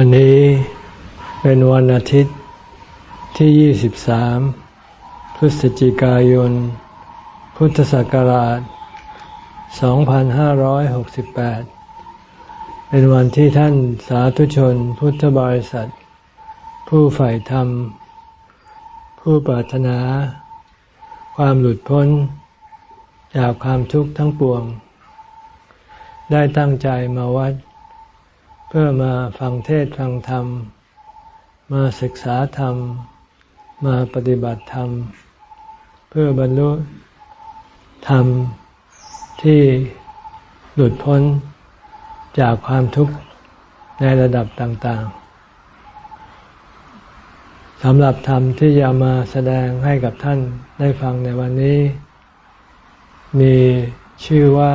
วันนี้เป็นวันอาทิตย์ที่ 23 พฤศจิกายน พุทธศักราช 2568 เป็นวันที่ท่านสาธุชนพุทธบริษัท ผู้ใฝ่ธรรม ผู้ปรารถนา ความหลุดพ้น จากความทุกข์ทั้งปวง ได้ตั้งใจมาวัด เพื่อมาฟังเทศฟังธรรม มาศึกษาธรรม มาปฏิบัติธรรม เพื่อบรรลุธรรมที่หลุดพ้นจากความทุกข์ในระดับต่าง ๆสำหรับธรรมที่จะมาแสดงให้กับท่านได้ฟังในวันนี้ มีชื่อว่า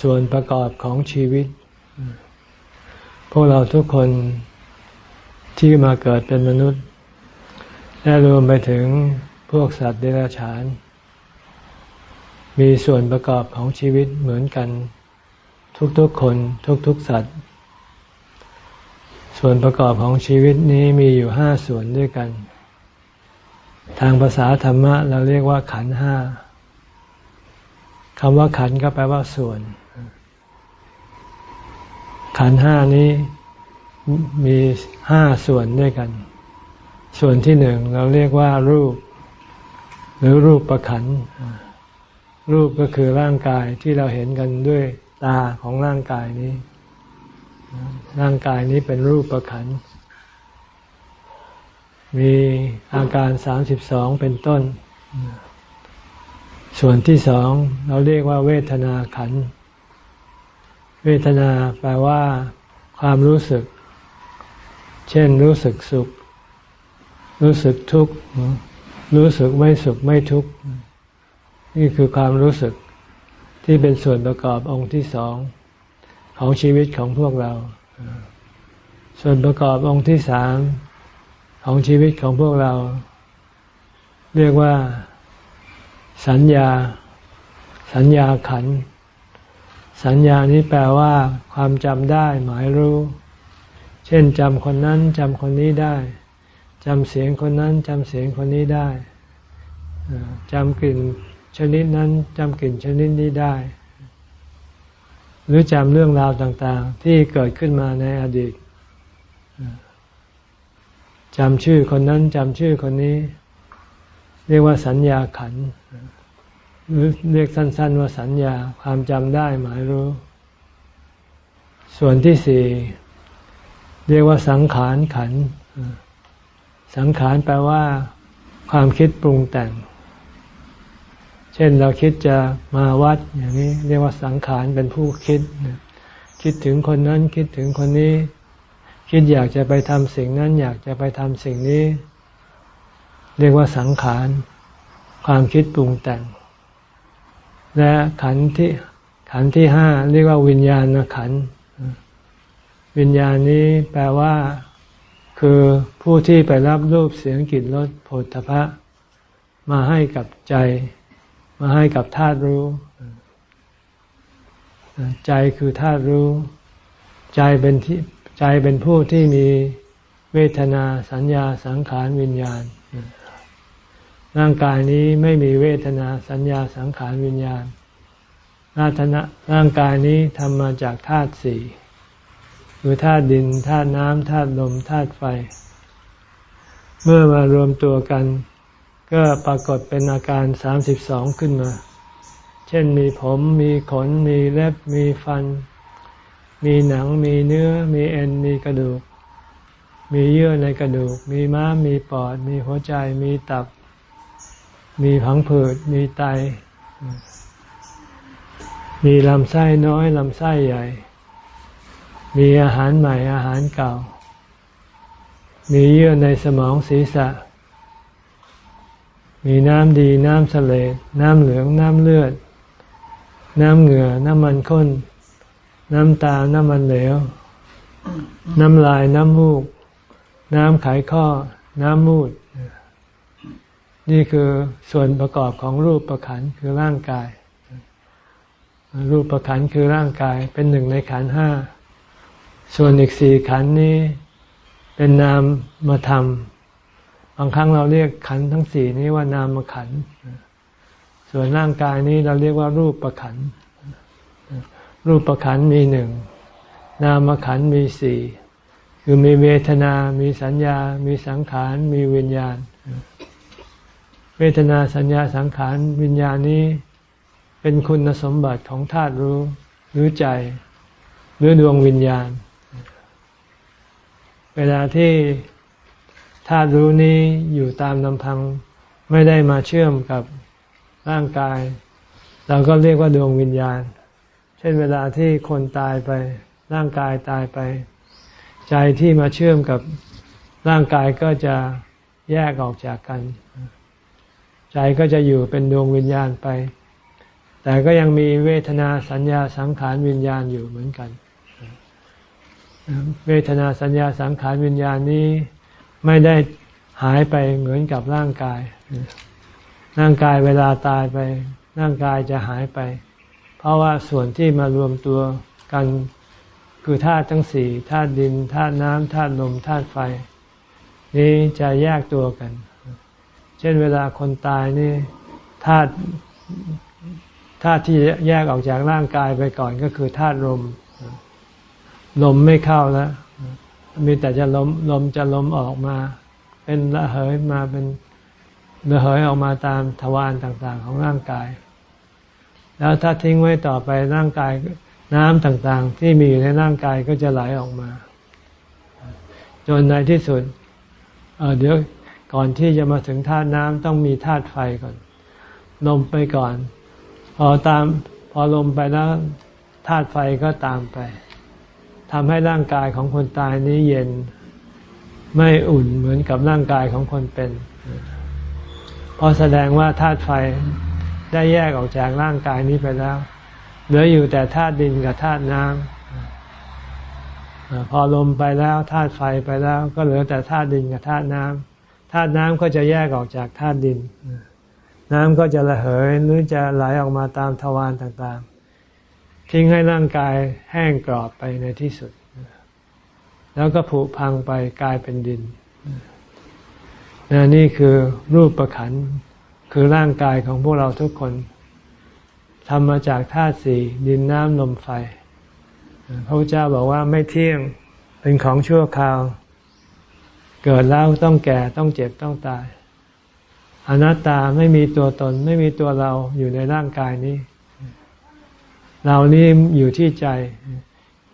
ส่วนประกอบของชีวิต พวกเราทุกคนที่มาเกิดเป็นมนุษย์ และรวมไปถึงพวกสัตว์เดรัจฉาน มีส่วนประกอบของชีวิตเหมือนกัน ทุกๆคนทุกๆสัตว์ ส่วนประกอบของชีวิตนี้มีอยู่ห้าส่วนด้วยกัน ทางภาษาธรรมะเราเรียกว่าขันห้าคำว่าขันก็แปลว่าส่วน ขันห้านี้มีห้าส่วนด้วยกัน ส่วนที่หนึ่งเราเรียกว่ารูป หรือรูปประขัน รูปก็คือร่างกายที่เราเห็นกันด้วยตาของร่างกายนี้ ร่างกายนี้เป็นรูปประขัน มีอาการสามสิบสองเป็นต้น ส่วนที่สองเราเรียกว่าเวทนาขัน เวทนาแปลว่า ความรู้สึก เช่น รู้สึกสุข รู้สึกทุกข์ รู้สึกไม่สุขไม่ทุกข์ นี่คือความรู้สึกที่เป็นส่วนประกอบองค์ที่สองของชีวิตของพวกเรา ส่วนประกอบองค์ที่สามของชีวิตของพวกเรา เรียกว่า สัญญา สัญญาขันธ์ สัญญานี้แปลว่า ความจำได้หมายรู้ เช่นจำคนนั้นจำคนนี้ได้จำเสียงคนนั้นจำเสียงคนนี้ได้จำกลิ่นชนิดนั้นจำกลิ่นชนิดนี้ได้ หรือจำเรื่องราวต่าง ๆ ที่เกิดขึ้นมาในอดีตจำชื่อคนนั้นจำชื่อคนนี้ เรียกว่าสัญญาขัน หรือเรียกสั้น ๆ ว่าสัญญาความจำได้หมายรู้ ส่วนที่สี่เรียกว่าสังขารขัน สังขารแปลว่า ความคิดปรุงแต่ง เช่นเราคิดจะมาวัดอย่างนี้ เรียกว่าสังขารเป็นผู้คิด คิดถึงคนนั้นคิดถึงคนนี้ คิดอยากจะไปทำสิ่งนั้น อยากจะไปทำสิ่งนี้ เรียกว่าสังขาร ความคิดปรุงแต่ง และขันที่ขันที่ห้าเรียกว่าวิญญาณขัน วิญญาณนี้แปลว่า คือผู้ที่ไปรับรูปเสียงกลิ่นรสผลทพะ มาให้กับใจ มาให้กับธาตุรู้ ใจคือธาตุรู้ ใจเป็นที่ใจเป็นผู้ที่มีเวทนาสัญญาสังขารวิญญาณ ร่างกายนี้ไม่มีเวทนาสัญญาสังขารวิญญาณราธนะร่างกายนี้ทำมาจากธาตุสี่คือธาตุดินธาตุน้ำธาตุลมธาตุไฟ เมื่อมารวมตัวกัน ก็ปรากฏเป็นอาการสามสิบสองขึ้นมา เช่นมีผมมีขน มีเล็บมีฟัน มีหนังมีเนื้อ มีเอ็นมีกระดูก มีเยื่อในกระดูก มีม้ามมีปอด มีหัวใจมีตับ มีผังผืด มีไต มีลำไส้น้อยลำไส้ใหญ่ มีอาหารใหม่อาหารเก่า มีเยื่อในสมองศีรษะ มีน้ำดีน้ำเสลดน้ำเหลืองน้ำเลือด น้ำเหงื่อ น้ำมันข้น น้ำตา น้ำมันเหลว น้ำลายน้ำมูก น้ำไขข้อ น้ำมูด นี่คือส่วนประกอบของรูปประขันคือร่างกาย รูปประขันคือร่างกายเป็นหนึ่งในขันห้า ส่วนอีกสี่ขันนี้เป็นนามมาทำบางครั้งเราเรียกขันทั้งสี่นี้ว่านามขัน ส่วนร่างกายนี้เราเรียกว่ารูปประขัน รูปประขันมีหนึ่ง นามขันมีสี่ คือมีเวทนา มีสัญญา มีสังขาร มีวิญญาณ เวทนาสัญญาสังขารวิญญาณนี้เป็นคุณสมบัติของธาตุรู้หรือใจหรือดวงวิญญาณ เวลาที่ธาตุรู้นี้อยู่ตามลำพังไม่ได้มาเชื่อมกับร่างกาย เราก็เรียกว่าดวงวิญญาณ เช่นเวลาที่คนตายไปร่างกายตายไป ใจที่มาเชื่อมกับร่างกายก็จะแยกออกจากกัน ใจก็จะอยู่เป็นดวงวิญญาณไป แต่ก็ยังมีเวทนาสัญญาสังขารวิญญาณอยู่เหมือนกัน เวทนาสัญญาสังขารวิญญาณนี้ไม่ได้หายไปเหมือนกับร่างกาย ร่างกายเวลาตายไป ร่างกายจะหายไป เพราะว่าส่วนที่มารวมตัวกันคือธาตุทั้งสี่ธาตุดินธาตุน้ำธาตุลมธาตุไฟ นี้จะแยกตัวกัน ช่นเวลาคนตายนี่ธาตุธาตุที่แยกออกจากร่างกายไปก่อนก็คือธาตุลม ลมไม่เข้าแล้ว มีแต่จะลมลมจะลมออกมา เป็นระเหยมาเป็นระเหยออกมาตามทวารต่างๆของร่างกาย แล้วถ้าทิ้งไว้ต่อไปร่างกายน้ำต่างๆ ที่มีอยู่ในร่างกายก็จะไหลออกมา จนในที่สุดเเดี๋ยว ก่อนที่จะมาถึงธาตุน้ำต้องมีธาตุไฟก่อน ลมไปก่อน พอตามพอลมไปแล้วธาตุไฟก็ตามไปทำให้ร่างกายของคนตายนี้เย็นไม่อุ่นเหมือนกับร่างกายของคนเป็น เพราะแสดงว่าธาตุไฟได้แยกออกจากร่างกายนี้ไปแล้ว เหลืออยู่แต่ธาตุดินกับธาตุน้ำพอลมไปแล้วธาตุไฟไปแล้ว ก็เหลือแต่ธาตุดินกับธาตุน้ำ ธาตุน้ำก็จะแยกออกจากธาตุดิน น้ำก็จะระเหยหรือจะไหลออกมาตามทวารต่างๆ ทิ้งให้ร่างกายแห้งกรอบไปในที่สุด แล้วก็ผุพังไปกลายเป็นดินนี่คือรูปประขันคือร่างกายของพวกเราทุกคนทำมาจากธาตุสี่ดินน้ำลมไฟ พระพุทธเจ้าบอกว่าไม่เที่ยงเป็นของชั่วคราว เกิดแล้วต้องแก่ต้องเจ็บต้องตาย อนัตตาไม่มีตัวตน ไม่มีตัวเราอยู่ในร่างกายนี้ เรานี่อยู่ที่ใจ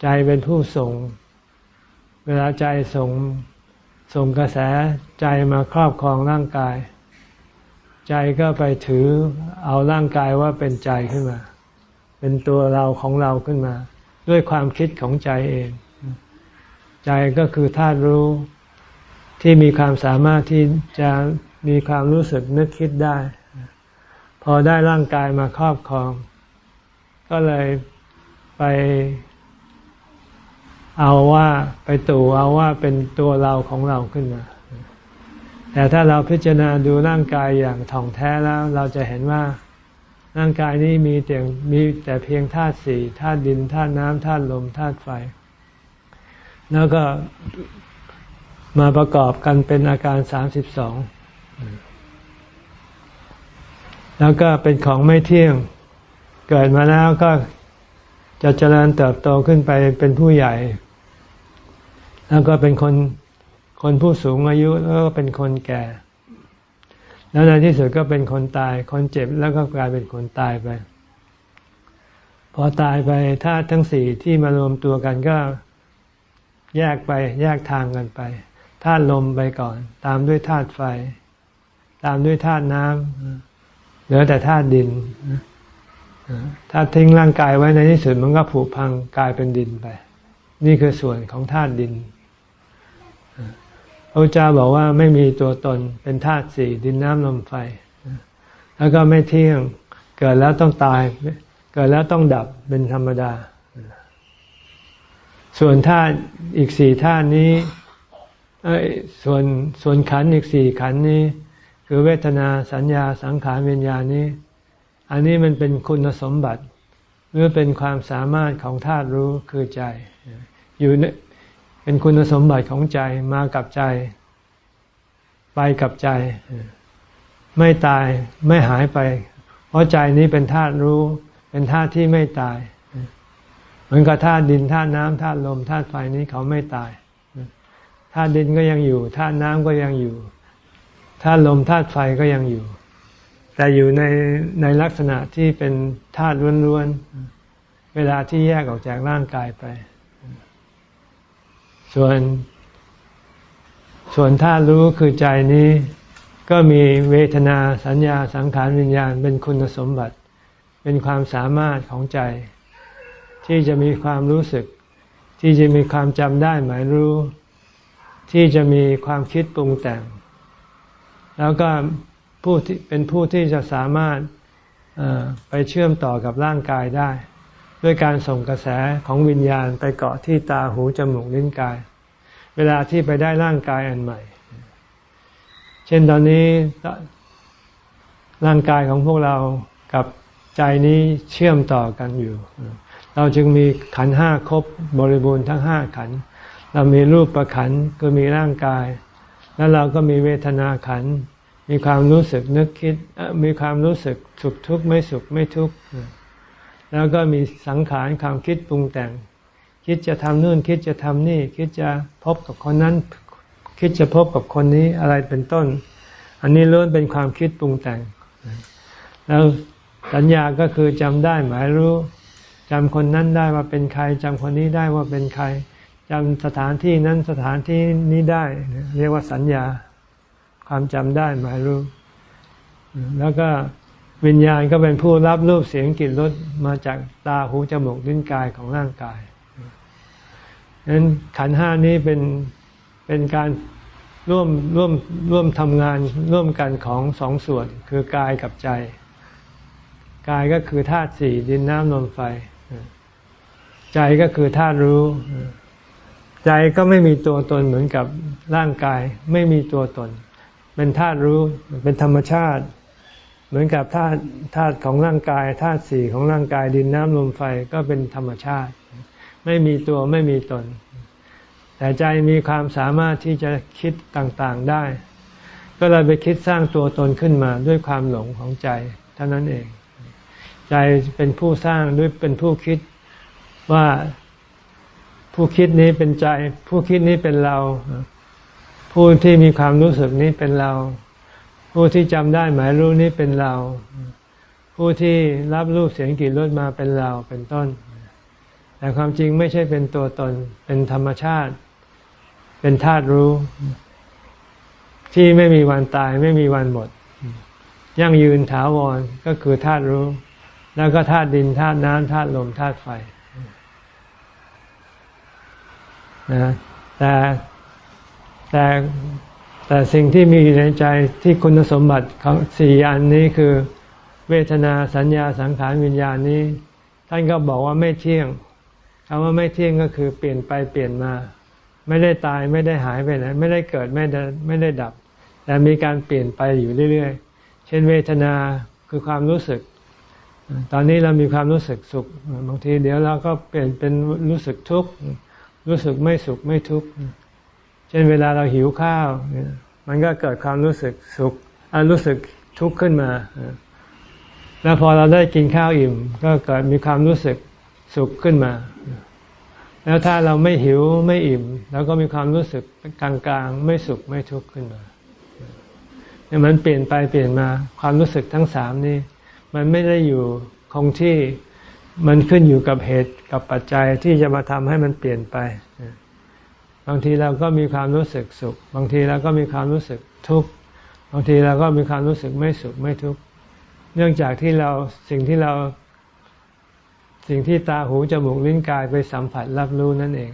ใจเป็นผู้ส่ง เวลาใจส่งส่งกระแสใจมาครอบครองร่างกาย ใจก็ไปถือเอาร่างกายว่าเป็นใจขึ้นมา เป็นตัวเราของเราขึ้นมา ด้วยความคิดของใจเอง ใจก็คือธาตุรู้ ที่มีความสามารถที่จะมีความรู้สึกนึกคิดได้ พอได้ร่างกายมาครอบครอง ก็เลยไปเอาว่าไปตู่เอาว่าเป็นตัวเราของเราขึ้นมา แต่ถ้าเราพิจารณาดูร่างกายอย่างถ่องแท้แล้ว เราจะเห็นว่าร่างกายนี้มีแต่มีแต่เพียงธาตุสี่ธาตุดินธาตุน้ำธาตุลมธาตุไฟ แล้วก็ มาประกอบกันเป็นอาการสามสิบสองแล้วก็เป็นของไม่เที่ยง เกิดมาแล้วก็จะเจริญเติบโตขึ้นไปเป็นผู้ใหญ่ แล้วก็เป็นคนคนผู้สูงอายุแล้วก็เป็นคนแก่ แล้วในที่สุดก็เป็นคนตาย คนเจ็บแล้วก็กลายเป็นคนตายไป พอตายไปธาตุทั้งสี่ที่มารวมตัวกันก็แยกไปแยกทางกันไป ธาตุลมไปก่อน ตามด้วยธาตุไฟ ตามด้วยธาตุน้ำเหลือแต่ธาตุดินถ้าทิ้งร่างกายไว้ในที่สุดมันก็ผุพังกลายเป็นดินไป นี่คือส่วนของธาตุดินพระเจ้าบอกว่าไม่มีตัวตนเป็นธาตุสี่ดินน้ำลมไฟ แล้วก็ไม่เที่ยงเกิดแล้วต้องตาย เกิดแล้วต้องดับเป็นธรรมดา ส่วนธาตุอีกสี่ธาตุนี้ ส่วนส่วนขันอีกสี่ขันนี้ คือเวทนาสัญญาสังขารวิญญาณนี้ อันนี้มันเป็นคุณสมบัติ หรือเป็นความสามารถของธาตุรู้คือใจ อยู่เป็นคุณสมบัติของใจมากับใจ ไปกับใจ ไม่ตายไม่หายไป เพราะใจนี้เป็นธาตุรู้ เป็นธาตุที่ไม่ตาย เหมือนกับธาตุดินธาตุน้ำธาตุลมธาตุไฟนี้เขาไม่ตาย ธาตุดินก็ยังอยู่ธาตุน้ำก็ยังอยู่ธาตุลมธาตุไฟก็ยังอยู่ แต่อยู่ในในลักษณะที่เป็นธาตุล้วนๆ เวลาที่แยกออกจากร่างกายไป ส่วน ส่วนธาตุรู้คือใจนี้ ก็มีเวทนาสัญญาสังขารวิญญาณเป็นคุณสมบัติ เป็นความสามารถของใจ ที่จะมีความรู้สึก ที่จะมีความจำได้หมายรู้ ที่จะมีความคิดปรุงแต่ง แล้วก็ผู้ที่เป็นผู้ที่จะสามารถไปเชื่อมต่อกับร่างกายได้ ด้วยการส่งกระแสของวิญญาณไปเกาะที่ตาหูจมูกลิ้นกาย เวลาที่ไปได้ร่างกายอันใหม่ เช่นตอนนี้ร่างกายของพวกเรากับใจนี้เชื่อมต่อกันอยู่ เราจึงมีขันห้าครบบริบูรณ์ทั้งห้าขัน เรามีรูปประขันคือมีร่างกาย แล้วเราก็มีเวทนาขัน มีความรู้สึกนึกคิด มีความรู้สึกสุขทุกข์ไม่สุขไม่ทุกข์ แล้วก็มีสังขารความคิดปรุงแต่ง คิดจะทำนู่นคิดจะทำนี่ คิดจะพบกับคนนั้น คิดจะพบกับคนนี้อะไรเป็นต้น อันนี้ล้วนเป็นความคิดปรุงแต่ง แล้วสัญญาก็คือจำได้หมายรู้จำคนนั้นได้ว่าเป็นใครจำคนนี้ได้ว่าเป็นใคร จำสถานที่นั้นสถานที่นี้ได้ เรียกว่าสัญญาความจำได้หมายรู้ แล้วก็วิญญาณก็เป็นผู้รับรูปเสียงกลิ่นรสมาจากตาหูจมูกลิ้นกายของร่างกายฉะนั้นขันห้านี้เป็นเป็นการร่วมร่วมร่วมทำงานร่วมกันของสองส่วนคือกายกับใจ กายก็คือธาตุสี่ดินน้ำลมไฟ ใจก็คือธาตุรู้ ใจก็ไม่มีตัวตนเหมือนกับร่างกาย ไม่มีตัวตน เป็นธาตุรู้เป็นธรรมชาติ เหมือนกับธาตุธาตุของร่างกายธาตุสี่ของร่างกายดินน้ำลมไฟก็เป็นธรรมชาติ ไม่มีตัวไม่มีตน แต่ใจมีความสามารถที่จะคิดต่างๆได้ ก็เลยไปคิดสร้างตัวตนขึ้นมาด้วยความหลงของใจเท่านั้นเอง ใจเป็นผู้สร้างด้วยเป็นผู้คิดว่า ผู้คิดนี้เป็นใจ ผู้คิดนี้เป็นเรา ผู้ที่มีความรู้สึกนี้เป็นเรา ผู้ที่จำได้หมายรู้นี้เป็นเรา ผู้ที่รับรู้เสียงกลิ่นรสมาเป็นเราเป็นต้น แต่ความจริงไม่ใช่เป็นตัวตน เป็นธรรมชาติ เป็นธาตุรู้ ที่ไม่มีวันตายไม่มีวันหมด ยั่งยืนถาวรก็คือธาตุรู้ แล้วก็ธาตุดินธาตุน้ำธาตุลมธาตุไฟ นะแต่แต่แต่สิ่งที่มีอยู่ในใจที่คุณสมบัติของสี่อันนี้คือเวทนาสัญญาสังขารวิญญาณนี้ ท่านก็บอกว่าไม่เที่ยงคำว่าไม่เที่ยงก็คือเปลี่ยนไปเปลี่ยนมา ไม่ได้ตายไม่ได้หายไปไหนไม่ได้เกิดไม่ได้ไม่ได้ดับ แต่มีการเปลี่ยนไปอยู่เรื่อยๆ เช่นเวทนาคือความรู้สึก ตอนนี้เรามีความรู้สึกสุข บางทีเดี๋ยวเราก็เปลี่ยนเป็นรู้สึกทุกข์ รู้สึกไม่สุขไม่ทุกข์เช่นเวลาเราหิวข้าวมันก็เกิดความรู้สึกสุขรู้สึกทุกข์ขึ้นมา แล้วพอเราได้กินข้าวอิ่ม ก็เกิดมีความรู้สึกสุขขึ้นมา แล้วถ้าเราไม่หิวไม่อิ่มเราก็มีความรู้สึกกลางๆ ไม่สุขไม่ทุกข์ขึ้นมาเนี่ยมันเปลี่ยนไปเปลี่ยนมาความรู้สึกทั้งสามนี้มันไม่ได้อยู่คงที่ มันขึ้นอยู่กับเหตุกับปัจจัยที่จะมาทำให้มันเปลี่ยนไป บางทีเราก็มีความรู้สึกสุข บางทีเราก็มีความรู้สึกทุกข์ บางทีเราก็มีความรู้สึกไม่สุขไม่ทุกข์ เนื่องจากที่เราสิ่งที่เรา สิ่งที่ตาหูจมูกลิ้นกายไปสัมผัสรับรู้นั่นเอง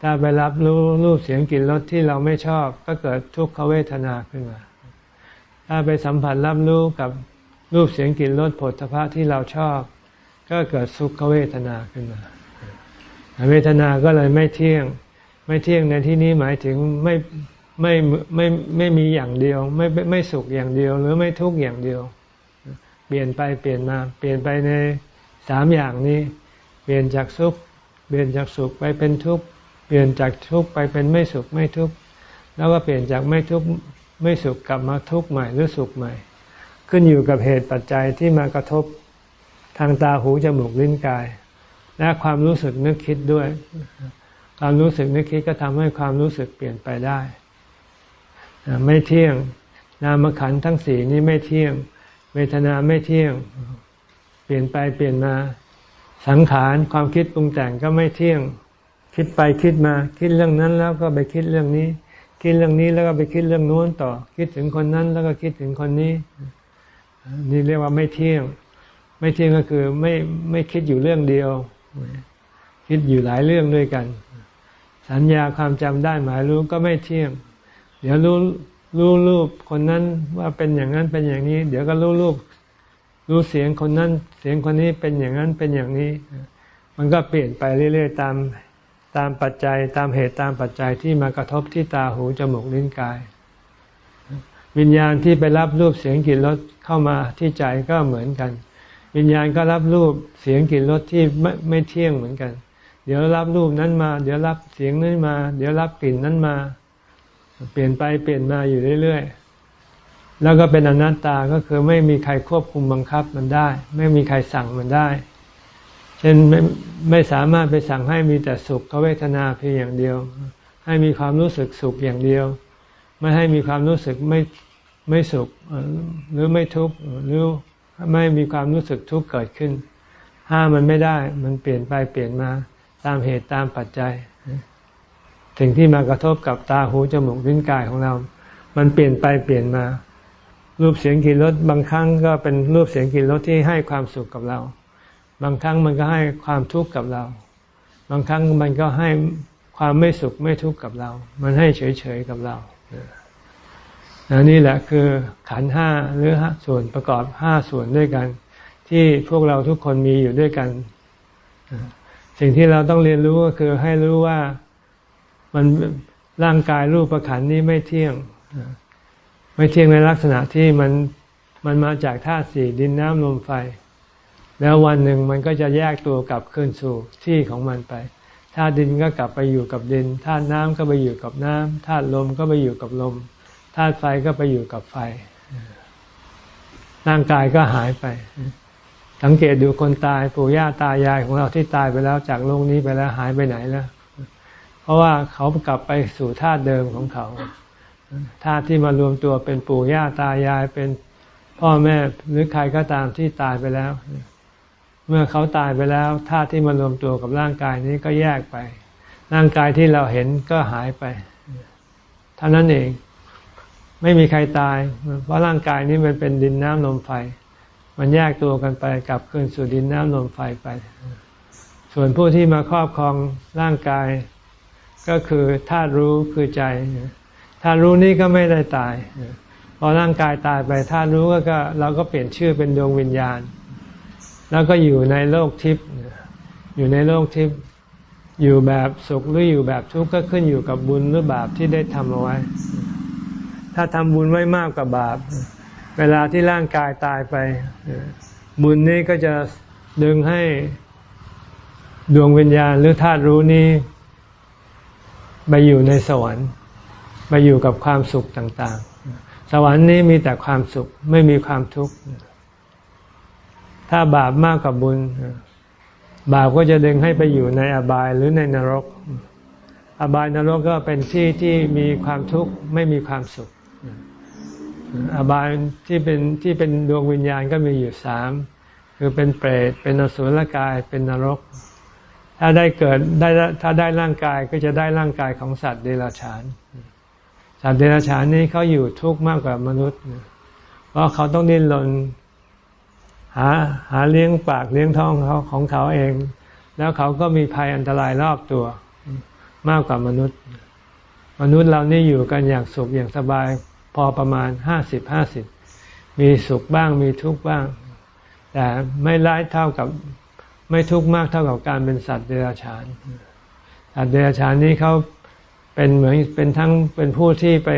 ถ้าไปรับรู้รูปเสียงกลิ่นรสที่เราไม่ชอบ ก็เกิดทุกขเวทนาขึ้นมา ถ้าไปสัมผัสรับรู้กับรูปเสียงกลิ่นรสผลพระที่เราชอบ ก็เกิดสุขเวทนาขึ้นมาเวทนาก็เลยไม่เที่ยง ไม่เที่ยงในที่นี้หมายถึงไม่ไม่ไม่ไม่มีอย่างเดียว ไม่ไม่สุขอย่างเดียว หรือไม่ทุกข์อย่างเดียว เปลี่ยนไปเปลี่ยนมาเปลี่ยนไปในสามอย่างนี้ เปลี่ยนจากสุข เปลี่ยนจากสุขไปเป็นทุกข์เปลี่ยนจากทุกข์ไปเป็นไม่สุขไม่ทุกข์แล้วก็เปลี่ยนจากไม่ทุกข์ไม่สุขกลับมาทุกข์ใหม่หรือสุขใหม่ ขึ้นอยู่กับเหตุปัจจัยที่มากระทบ ทางตาหูจมูกลิ้นกาย และความรู้สึกนึกคิดด้วย ความรู้สึกนึกคิดก็ทำให้ความรู้สึกเปลี่ยนไปได้ ไม่เที่ยง นามขันทั้งสี่นี้ไม่เที่ยง เวทนาไม่เที่ยง เปลี่ยนไปเปลี่ยนมา สังขารความคิดปรุงแต่งก็ไม่เที่ยง คิดไปคิดมา คิดเรื่องนั้นแล้วก็ไปคิดเรื่องนี้ คิดเรื่องนี้แล้วก็ไปคิดเรื่องโน้นต่อ คิดถึงคนนั้นแล้วก็คิดถึงคนนี้ นี่เรียกว่าไม่เที่ยง ไม่เที่ยงก็คือไม่ไม่คิดอยู่เรื่องเดียว คิดอยู่หลายเรื่องด้วยกัน สัญญาความจำได้หมายรู้ก็ไม่เที่ยง เดี๋ยวรู้รู้รูปคนนั้นว่าเป็นอย่างนั้นเป็นอย่างนี้ เดี๋ยวก็รู้รูปรู้เสียงคนนั้น เสียงคนนี้เป็นอย่างนั้นเป็นอย่างนี้ มันก็เปลี่ยนไปเรื่อย ๆ ตามตามปัจจัยตามเหตุตามปัจจัยที่มากระทบที่ตาหูจมูกลิ้นกาย วิญญาณที่ไปรับรูปเสียงกลิ่นรสเข้ามาที่ใจก็เหมือนกัน วิญญาณก็รับรูปเสียงกลิ่นรสที่ไม่ไม่เที่ยงเหมือนกัน เดี๋ยวรับรูปนั้นมา เดี๋ยวรับเสียงนั้นมา เดี๋ยวรับกลิ่นนั้นมา เปลี่ยนไปเปลี่ยนมาอยู่เรื่อยๆ แล้วก็เป็นอนัตตาก็คือไม่มีใครควบคุมบังคับมันได้ ไม่มีใครสั่งมันได้ เช่นไม่ไม่สามารถไปสั่งให้มีแต่สุขเวทนาเพียงอย่างเดียว ให้มีความรู้สึกสุขอย่างเดียว ไม่ให้มีความรู้สึกไม่ไม่สุขหรือไม่ทุกข์หรือ ไม่มีความรู้สึกทุกข์เกิดขึ้น ห้ามมันไม่ได้ มันเปลี่ยนไปเปลี่ยนมาตามเหตุตามปัจจัยสิ่งที่มากระทบกับตาหูจมูกลิ้นกายของเรา มันเปลี่ยนไปเปลี่ยนมา รูปเสียงกลิ่นรสบางครั้งก็เป็นรูปเสียงกลิ่นรสที่ให้ความสุขกับเรา บางครั้งมันก็ให้ความทุกข์กับเรา บางครั้งมันก็ให้ความไม่สุขไม่ทุกข์กับเรา มันให้เฉยๆกับเรา นนี่แหละคือขันห้าหรือส่วนประกอบห้าส่วนด้วยกัน ที่พวกเราทุกคนมีอยู่ด้วยกัน สิ่งที่เราต้องเรียนรู้ก็คือให้รู้ว่ามันร่างกายรูปประขันนี้ไม่เที่ยง ไม่เที่ยงในลักษณะที่มันมันมาจากธาตุสี่ดินน้ำลมไฟ แล้ววันหนึ่งมันก็จะแยกตัวกลับคืนสู่ที่ของมันไปธาตุดินก็กลับไปอยู่กับดินธาตุน้ำก็ไปอยู่กับน้ำธาตุลมก็ไปอยู่กับลม ธาตุไฟก็ไปอยู่กับไฟ ร่างกายก็หายไป สังเกตดูคนตายปู่ย่าตายายของเราที่ตายไปแล้วจากโลกนี้ไปแล้วหายไปไหนแล้ว เพราะว่าเขากลับไปสู่ธาตุเดิมของเขาธาตุที่มารวมตัวเป็นปู่ย่าตายายเป็นพ่อแม่หรือใครก็ตามที่ตายไปแล้ว เมื่อเขาตายไปแล้วธาตุที่มารวมตัวกับร่างกายนี้ก็แยกไป ร่างกายที่เราเห็นก็หายไปเท่านั้นเอง ไม่มีใครตาย เพราะร่างกายนี้มันเป็นดินน้ำลมไฟ มันแยกตัวกันไปกลับคืนสู่ดินน้ำลมไฟไป ส่วนผู้ที่มาครอบครองร่างกาย ก็คือธาตุรู้คือใจธาตุรู้นี้ก็ไม่ได้ตายพอร่างกายตายไปธาตุรู้ก็เราก็เปลี่ยนชื่อเป็นดวงวิญญาณ แล้วก็อยู่ในโลกทิพย์อยู่ในโลกทิพย์อยู่แบบสุขหรืออยู่แบบทุกข์ก็ขึ้นอยู่กับบุญหรือบาปที่ได้ทำเอาไว้ ถ้าทำบุญไว้มากกว่าบาป เวลาที่ร่างกายตายไป บุญนี้ก็จะดึงให้ดวงวิญญาณหรือธาตุรู้นี้ไปอยู่ในสวรรค์ไปอยู่กับความสุขต่างๆ สวรรค์นี้มีแต่ความสุขไม่มีความทุกข์ ถ้าบาปมากกว่าบุญ บาปก็จะดึงให้ไปอยู่ในอบายหรือในนรก อบายนรกก็เป็นที่ที่มีความทุกข์ไม่มีความสุข อบายที่เป็นที่เป็นดวงวิญญาณก็มีอยู่สามคือเป็นเปรตเป็นอสุรกายเป็นนรก ถ้าได้เกิดได้ถ้าได้ร่างกายก็จะได้ร่างกายของสัตว์เดรัจฉาน สัตว์เดรัจฉานนี้เขาอยู่ทุกข์มากกว่ามนุษย์ เพราะเขาต้องดิ้นรนหาหาเลี้ยงปากเลี้ยงท้องเขาของเขาเอง แล้วเขาก็มีภัยอันตรายรอบตัวมากกว่ามนุษย์ มนุษย์เรานี่อยู่กันอย่างสุขอย่างสบาย พอประมาณห้าสิบห้าสิบมีสุขบ้างมีทุกข์บ้าง แต่ไม่ร้ายเท่ากับไม่ทุกข์มากเท่ากับการเป็นสัตว์เดรัจฉานสัตว์เดรัจฉานนี้เขาเป็นเหมือนเป็นทั้งเป็นผู้ที่ไป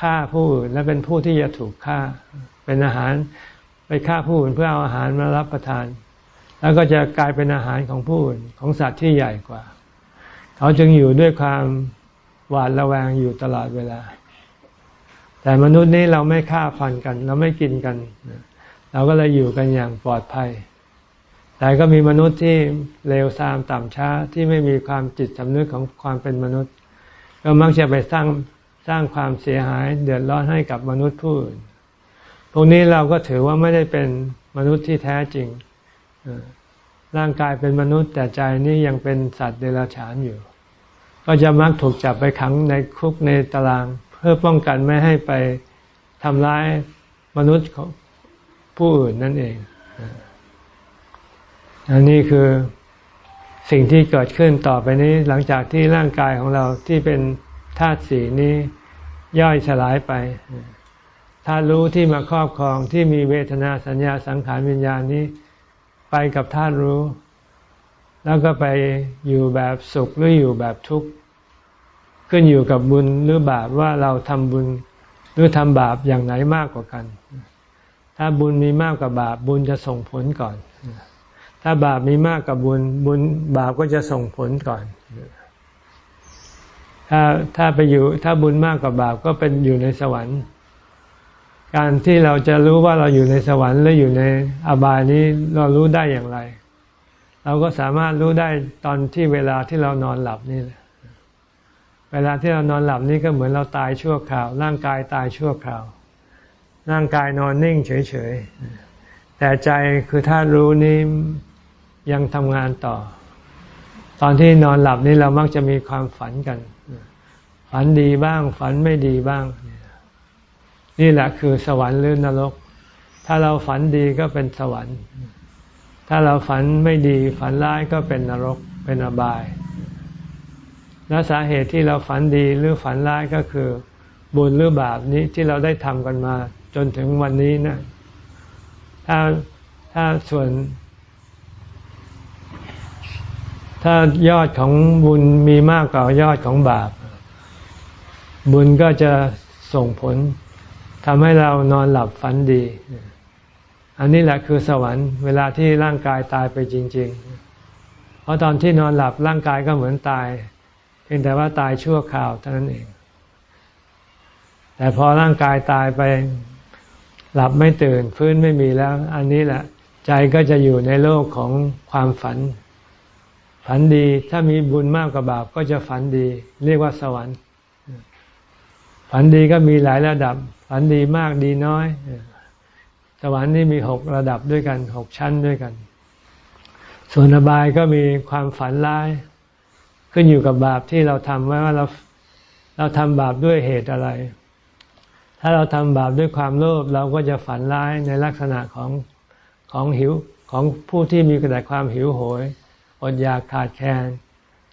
ฆ่าผู้อื่นและเป็นผู้ที่จะถูกฆ่า เป็นอาหารไปฆ่าผู้อื่นเพื่อเอาอาหารมารับประทาน แล้วก็จะกลายเป็นอาหารของผู้อื่นของสัตว์ที่ใหญ่กว่า เขาจึงอยู่ด้วยความหวาดระแวงอยู่ตลอดเวลา แต่มนุษย์นี้เราไม่ฆ่าฟันกัน เราไม่กินกัน เราก็เลยอยู่กันอย่างปลอดภัย แต่ก็มีมนุษย์ที่เลวทรามต่ำช้าที่ไม่มีความจิตสำนึกของความเป็นมนุษย์ ก็มักจะไปสร้างสร้างความเสียหายเดือดร้อนให้กับมนุษย์ผู้อื่นพวกนี้เราก็ถือว่าไม่ได้เป็นมนุษย์ที่แท้จริง ร่างกายเป็นมนุษย์แต่ใจนี่ยังเป็นสัตว์เดรัจฉานอยู่ ก็จะมักถูกจับไปขังในคุกในตาราง เพื่อป้องกันไม่ให้ไปทำร้ายมนุษย์ของผู้อื่นนั่นเอง อันนี้คือสิ่งที่เกิดขึ้นต่อไปนี้หลังจากที่ร่างกายของเราที่เป็นธาตุสีนี้ย่อยสลายไปธาตุรู้ที่มาครอบครองที่มีเวทนาสัญญาสังขารวิญญาณนี้ ไปกับธาตุรู้ แล้วก็ไปอยู่แบบสุขหรืออยู่แบบทุกข์ ขึ้นอยู่กับบุญหรือบาปว่าเราทำบุญหรือทำบาปอย่างไหนมากกว่ากัน ถ้าบุญมีมากกว่าบาปบุญจะส่งผลก่อน ถ้าบาปมีมากกว่าบุญบุญบาปก็จะส่งผลก่อน ถ้าถ้าไปอยู่ถ้าบุญมากกว่าบาปก็เป็นอยู่ในสวรรค์ การที่เราจะรู้ว่าเราอยู่ในสวรรค์หรืออยู่ในอบายนี้เรารู้ได้อย่างไร เราก็สามารถรู้ได้ตอนที่เวลาที่เรานอนหลับนี่แหละ เวลาที่เรานอนหลับนี่ก็เหมือนเราตายชั่วคราว ร่างกายตายชั่วคราว ร่างกายนอนนิ่งเฉยๆ แต่ใจคือถ้ารู้นี้ยังทำงานต่อ ตอนที่นอนหลับนี่เรามักจะมีความฝันกัน ฝันดีบ้าง ฝันไม่ดีบ้าง นี่แหละคือสวรรค์หรือนรก ถ้าเราฝันดีก็เป็นสวรรค์ ถ้าเราฝันไม่ดีฝันร้ายก็เป็นนรกเป็นอบาย และสาเหตุที่เราฝันดีหรือฝันร้ายก็คือ บุญหรือบาปนี้ที่เราได้ทำกันมาจนถึงวันนี้นะถ้าถ้าส่วน ถ้ายอดของบุญมีมากกว่ายอดของบาป บุญก็จะส่งผลทำให้เรานอนหลับฝันดี อันนี้แหละคือสวรรค์ เวลาที่ร่างกายตายไปจริง ๆ เพราะตอนที่นอนหลับร่างกายก็เหมือนตาย พียงแต่ว่าตายชั่วคราวเท่านั้นเอง แต่พอร่างกายตายไปหลับไม่ตื่นฟื้นไม่มีแล้ว อันนี้แหละ ใจก็จะอยู่ในโลกของความฝัน ฝันดีถ้ามีบุญมากกว่าบาปก็จะฝันดี เรียกว่าสวรรค์ ฝันดีก็มีหลายระดับ ฝันดีมากดีน้อย สวรรค์นี่มีหกระดับด้วยกันหกชั้นด้วยกัน ส่วนอบายก็มีความฝันร้าย ขึ้นอยู่กับบาปที่เราทำไว้ว่าเราเราทำบาปด้วยเหตุอะไร ถ้าเราทำบาปด้วยความโลภเราก็จะฝันร้ายในลักษณะของของหิวของผู้ที่มีกระแสความหิวโหยอดอยากขาดแคลน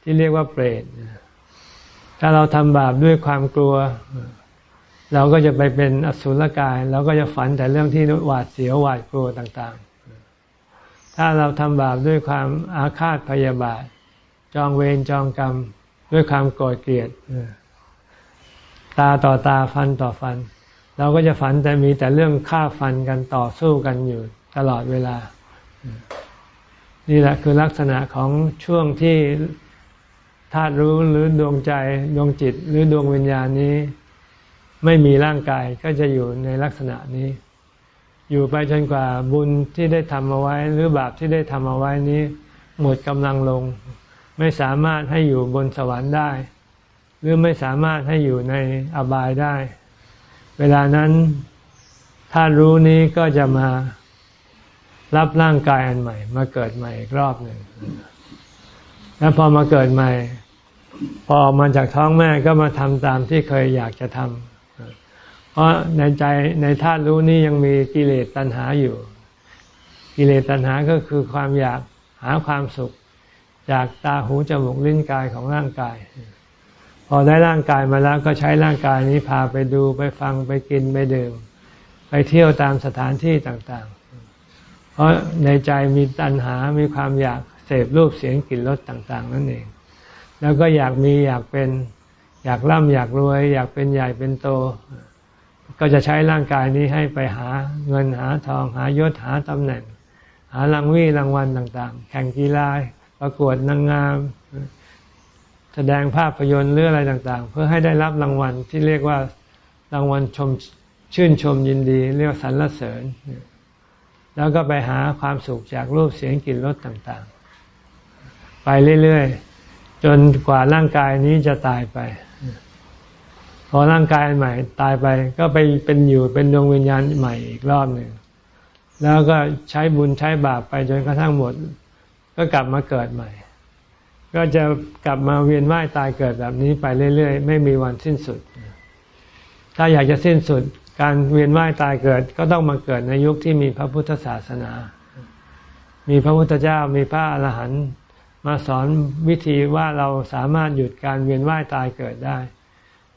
ที่เรียกว่าเปรตถ้าเราทำบาปด้วยความกลัว เราก็จะไปเป็นอสุรกาย เราก็จะฝันแต่เรื่องที่หวาดเสียวหวาดกลัวต่างๆ ถ้าเราทำบาปด้วยความอาฆาตพยาบาท จองเวรจองกรรมด้วยความโกรธเกลียดตาต่อตาฟันต่อฟัน เราก็จะฝันแต่มีแต่เรื่องฆ่าฟันกันต่อสู้กันอยู่ตลอดเวลา นี่แหละคือลักษณะของช่วงที่ธาตุรู้หรือดวงใจดวงจิตหรือดวงวิญญาณนี้ ไม่มีร่างกายก็จะอยู่ในลักษณะนี้ อยู่ไปจนกว่าบุญที่ได้ทำเอาไว้ หรือบาปที่ได้ทำเอาไว้นี้ หมดกำลังลง ไม่สามารถให้อยู่บนสวรรค์ได้ หรือไม่สามารถให้อยู่ในอบายได้ เวลานั้นถ้ารู้นี้ก็จะมารับร่างกายอันใหม่ มาเกิดใหม่อีกรอบหนึ่งแล้วพอมาเกิดใหม่ พอออกมาจากท้องแม่ก็มาทำตามที่เคยอยากจะทำเพราะในใจในธาตุรู้นี้ยังมีกิเลสตัณหาอยู่ กิเลสตัณหาก็คือความอยากหาความสุข จากตาหูจมูกลิ้นกายของร่างกาย พอได้ร่างกายมาแล้วก็ใช้ร่างกายนี้พาไปดูไปฟังไปกินไปดื่ม ไปเที่ยวตามสถานที่ต่างๆ เพราะในใจมีตัณหา มีความอยากเสพรูปเสียงกลิ่นรสต่างๆ นั่นเอง แล้วก็อยากมีอยากเป็นอยากร่ำอยากรวย อยากเป็นใหญ่เป็นโต ก็จะใช้ร่างกายนี้ให้ไปหาเงินหาทองหายศหาตำแหน่ง หารางวีรางวัลต่างๆ แข่งกีฬา ประกวดนางงาม แสดงภาพยนตร์หรืออะไรต่างๆ เพื่อให้ได้รับรางวัลที่เรียกว่ารางวัลชมชื่นชมยินดี เรียกสรรเสริญ แล้วก็ไปหาความสุขจากรูปเสียงกลิ่นรสต่างๆ ไปเรื่อยๆ จนกว่าร่างกายนี้จะตายไป พอร่างกายใหม่ตายไป ก็ไปเป็นอยู่เป็นดวงวิญญาณใหม่อีกรอบหนึ่งแล้วก็ใช้บุญใช้บาปไปจนกระทั่งหมด ก็กลับมาเกิดใหม่ ก็จะกลับมาเวียนว่ายตายเกิดแบบนี้ไปเรื่อยๆ ไม่มีวันสิ้นสุด ถ้าอยากจะสิ้นสุดการเวียนว่ายตายเกิดก็ต้องมาเกิดในยุคที่มีพระพุทธศาสนา มีพระพุทธเจ้ามีพระอรหันต์มาสอนวิธีว่าเราสามารถหยุดการเวียนว่ายตายเกิดได้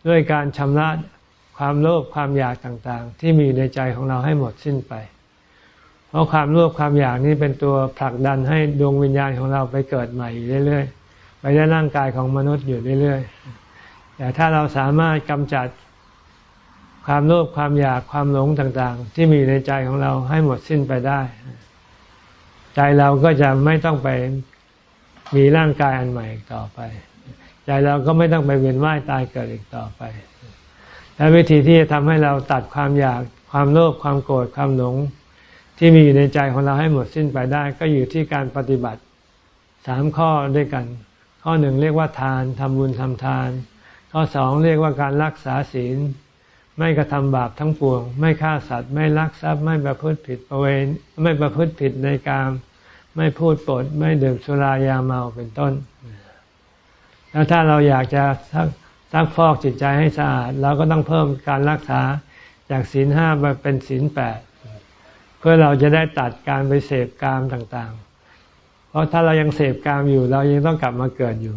ด้วยการชำระความโลภความอยากต่างๆ ที่มีในใจของเราให้หมดสิ้นไป เพราะความโลภความอยากนี้เป็นตัวผลักดันให้ดวงวิญญาณของเราไปเกิดใหม่เรื่อยๆ ไปได้ร่างกายของมนุษย์อยู่เรื่อยๆ แต่ถ้าเราสามารถกำจัดความโลภความอยากความหลงต่างๆ ที่มีในใจของเราให้หมดสิ้นไปได้ ใจเราก็จะไม่ต้องไปมีร่างกายอันใหม่อีกต่อไป ใจเราก็ไม่ต้องไปเวียนว่ายตายเกิดอีกต่อไป และวิธีที่จะทำให้เราตัดความอยากความโลภความโกรธความหลง ที่มีอยู่ในใจของเราให้หมดสิ้นไปได้ ก็อยู่ที่การปฏิบัติสามข้อด้วยกัน ข้อหนึ่งเรียกว่าทานทำบุญทำทาน ข้อสองเรียกว่าการรักษาศีล ไม่กระทำบาปทั้งปวง ไม่ฆ่าสัตว์ ไม่ลักทรัพย์ ไม่ประพฤติผิดประเวณไม่ประพฤติผิดในกามไม่พูดปด ไม่ดื่มสุรายาเมาเป็นต้น แล้วถ้าเราอยากจะซักซักฟอกจิตใจให้สะอาด เราก็ต้องเพิ่มการรักษาจากศีลห้ามาเป็นศีลแปด เพื่อเราจะได้ตัดการไปเสพกามต่างๆ เพราะถ้าเรายังเสพกามอยู่ เรายังต้องกลับมาเกิดอยู่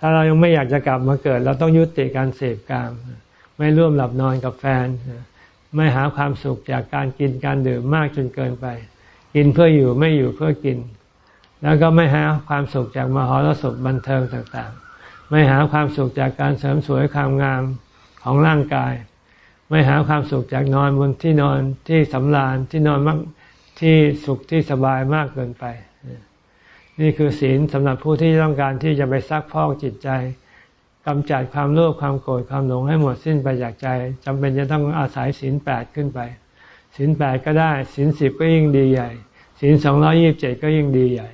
ถ้าเรายังไม่อยากจะกลับมาเกิด เราต้องยุติการเสพกาม ไม่ร่วมหลับนอนกับแฟน ไม่หาความสุขจากการกินการดื่มมากจนเกินไป กินเพื่ออยู่ไม่อยู่เพื่อกิน แล้วก็ไม่หาความสุขจากมหรสพบันเทิงต่างๆ ไม่หาความสุขจากการเสริมสวยความงามของร่างกาย ไม่หาความสุขจากนอนบนที่นอนที่สำราญที่นอนมากที่สุขที่สบายมากเกินไป นี่คือศีลสำหรับผู้ที่ต้องการที่จะไปซักพอกจิตใจกำจัดความโลภความโกรธความหลงให้หมดสิ้นไปจากใจจำเป็นจะต้องอาศัยศีลแปดขึ้นไปศีลแปดก็ได้ศีลสิบก็ยิ่งดีใหญ่ศีลสองร้อยี่บเจ็ดก็ยิ่งดีใหญ่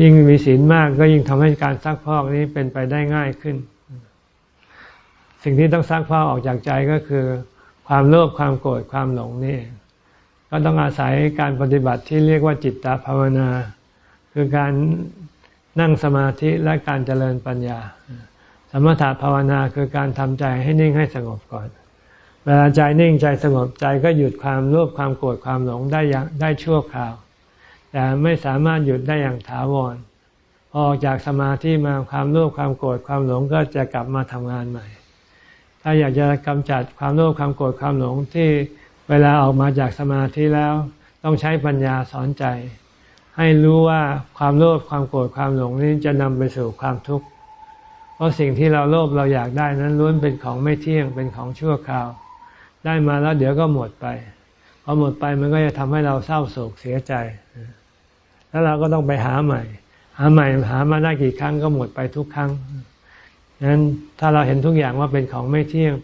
ยิ่งมีศีลมากก็ยิ่งทำให้การซักพอกนี้เป็นไปได้ง่ายขึ้น สิ่งที่ต้องซักพอกออกจากใจก็คือ ความโลภความโกรธความหลงนี่ ก็ต้องอาศัยการปฏิบัติที่เรียกว่าจิตตภาวนา คือการนั่งสมาธิและการเจริญปัญญา สมถะภาวนาคือการทำใจให้นิ่งให้สงบก่อน เวลาใจนิ่งใจสงบใจก็หยุดความโลภความโกรธความหลงได้อย่างได้ชั่วคราว แต่ไม่สามารถหยุดได้อย่างถาวร ออกจากสมาธิมาความโลภความโกรธความหลงก็จะกลับมาทำงานใหม่ ถ้าอยากจะกำจัดความโลภความโกรธความหลงที่เวลาออกมาจากสมาธิแล้ว ต้องใช้ปัญญาสอนใจ ให้รู้ว่าความโลภความโกรธความหลงนี้จะนำไปสู่ความทุกข์เพราะสิ่งที่เราโลภเราอยากได้นั้นล้วนเป็นของไม่เที่ยงเป็นของชั่วคราว ได้มาแล้วเดี๋ยวก็หมดไปพอหมดไปมันก็จะทำให้เราเศร้าโศกเสียใจ แล้วเราก็ต้องไปหาใหม่ หาใหม่หามาได้กี่ครั้งก็หมดไปทุกครั้ง นั้นถ้าเราเห็นทุกอย่างว่าเป็นของไม่เที่ยง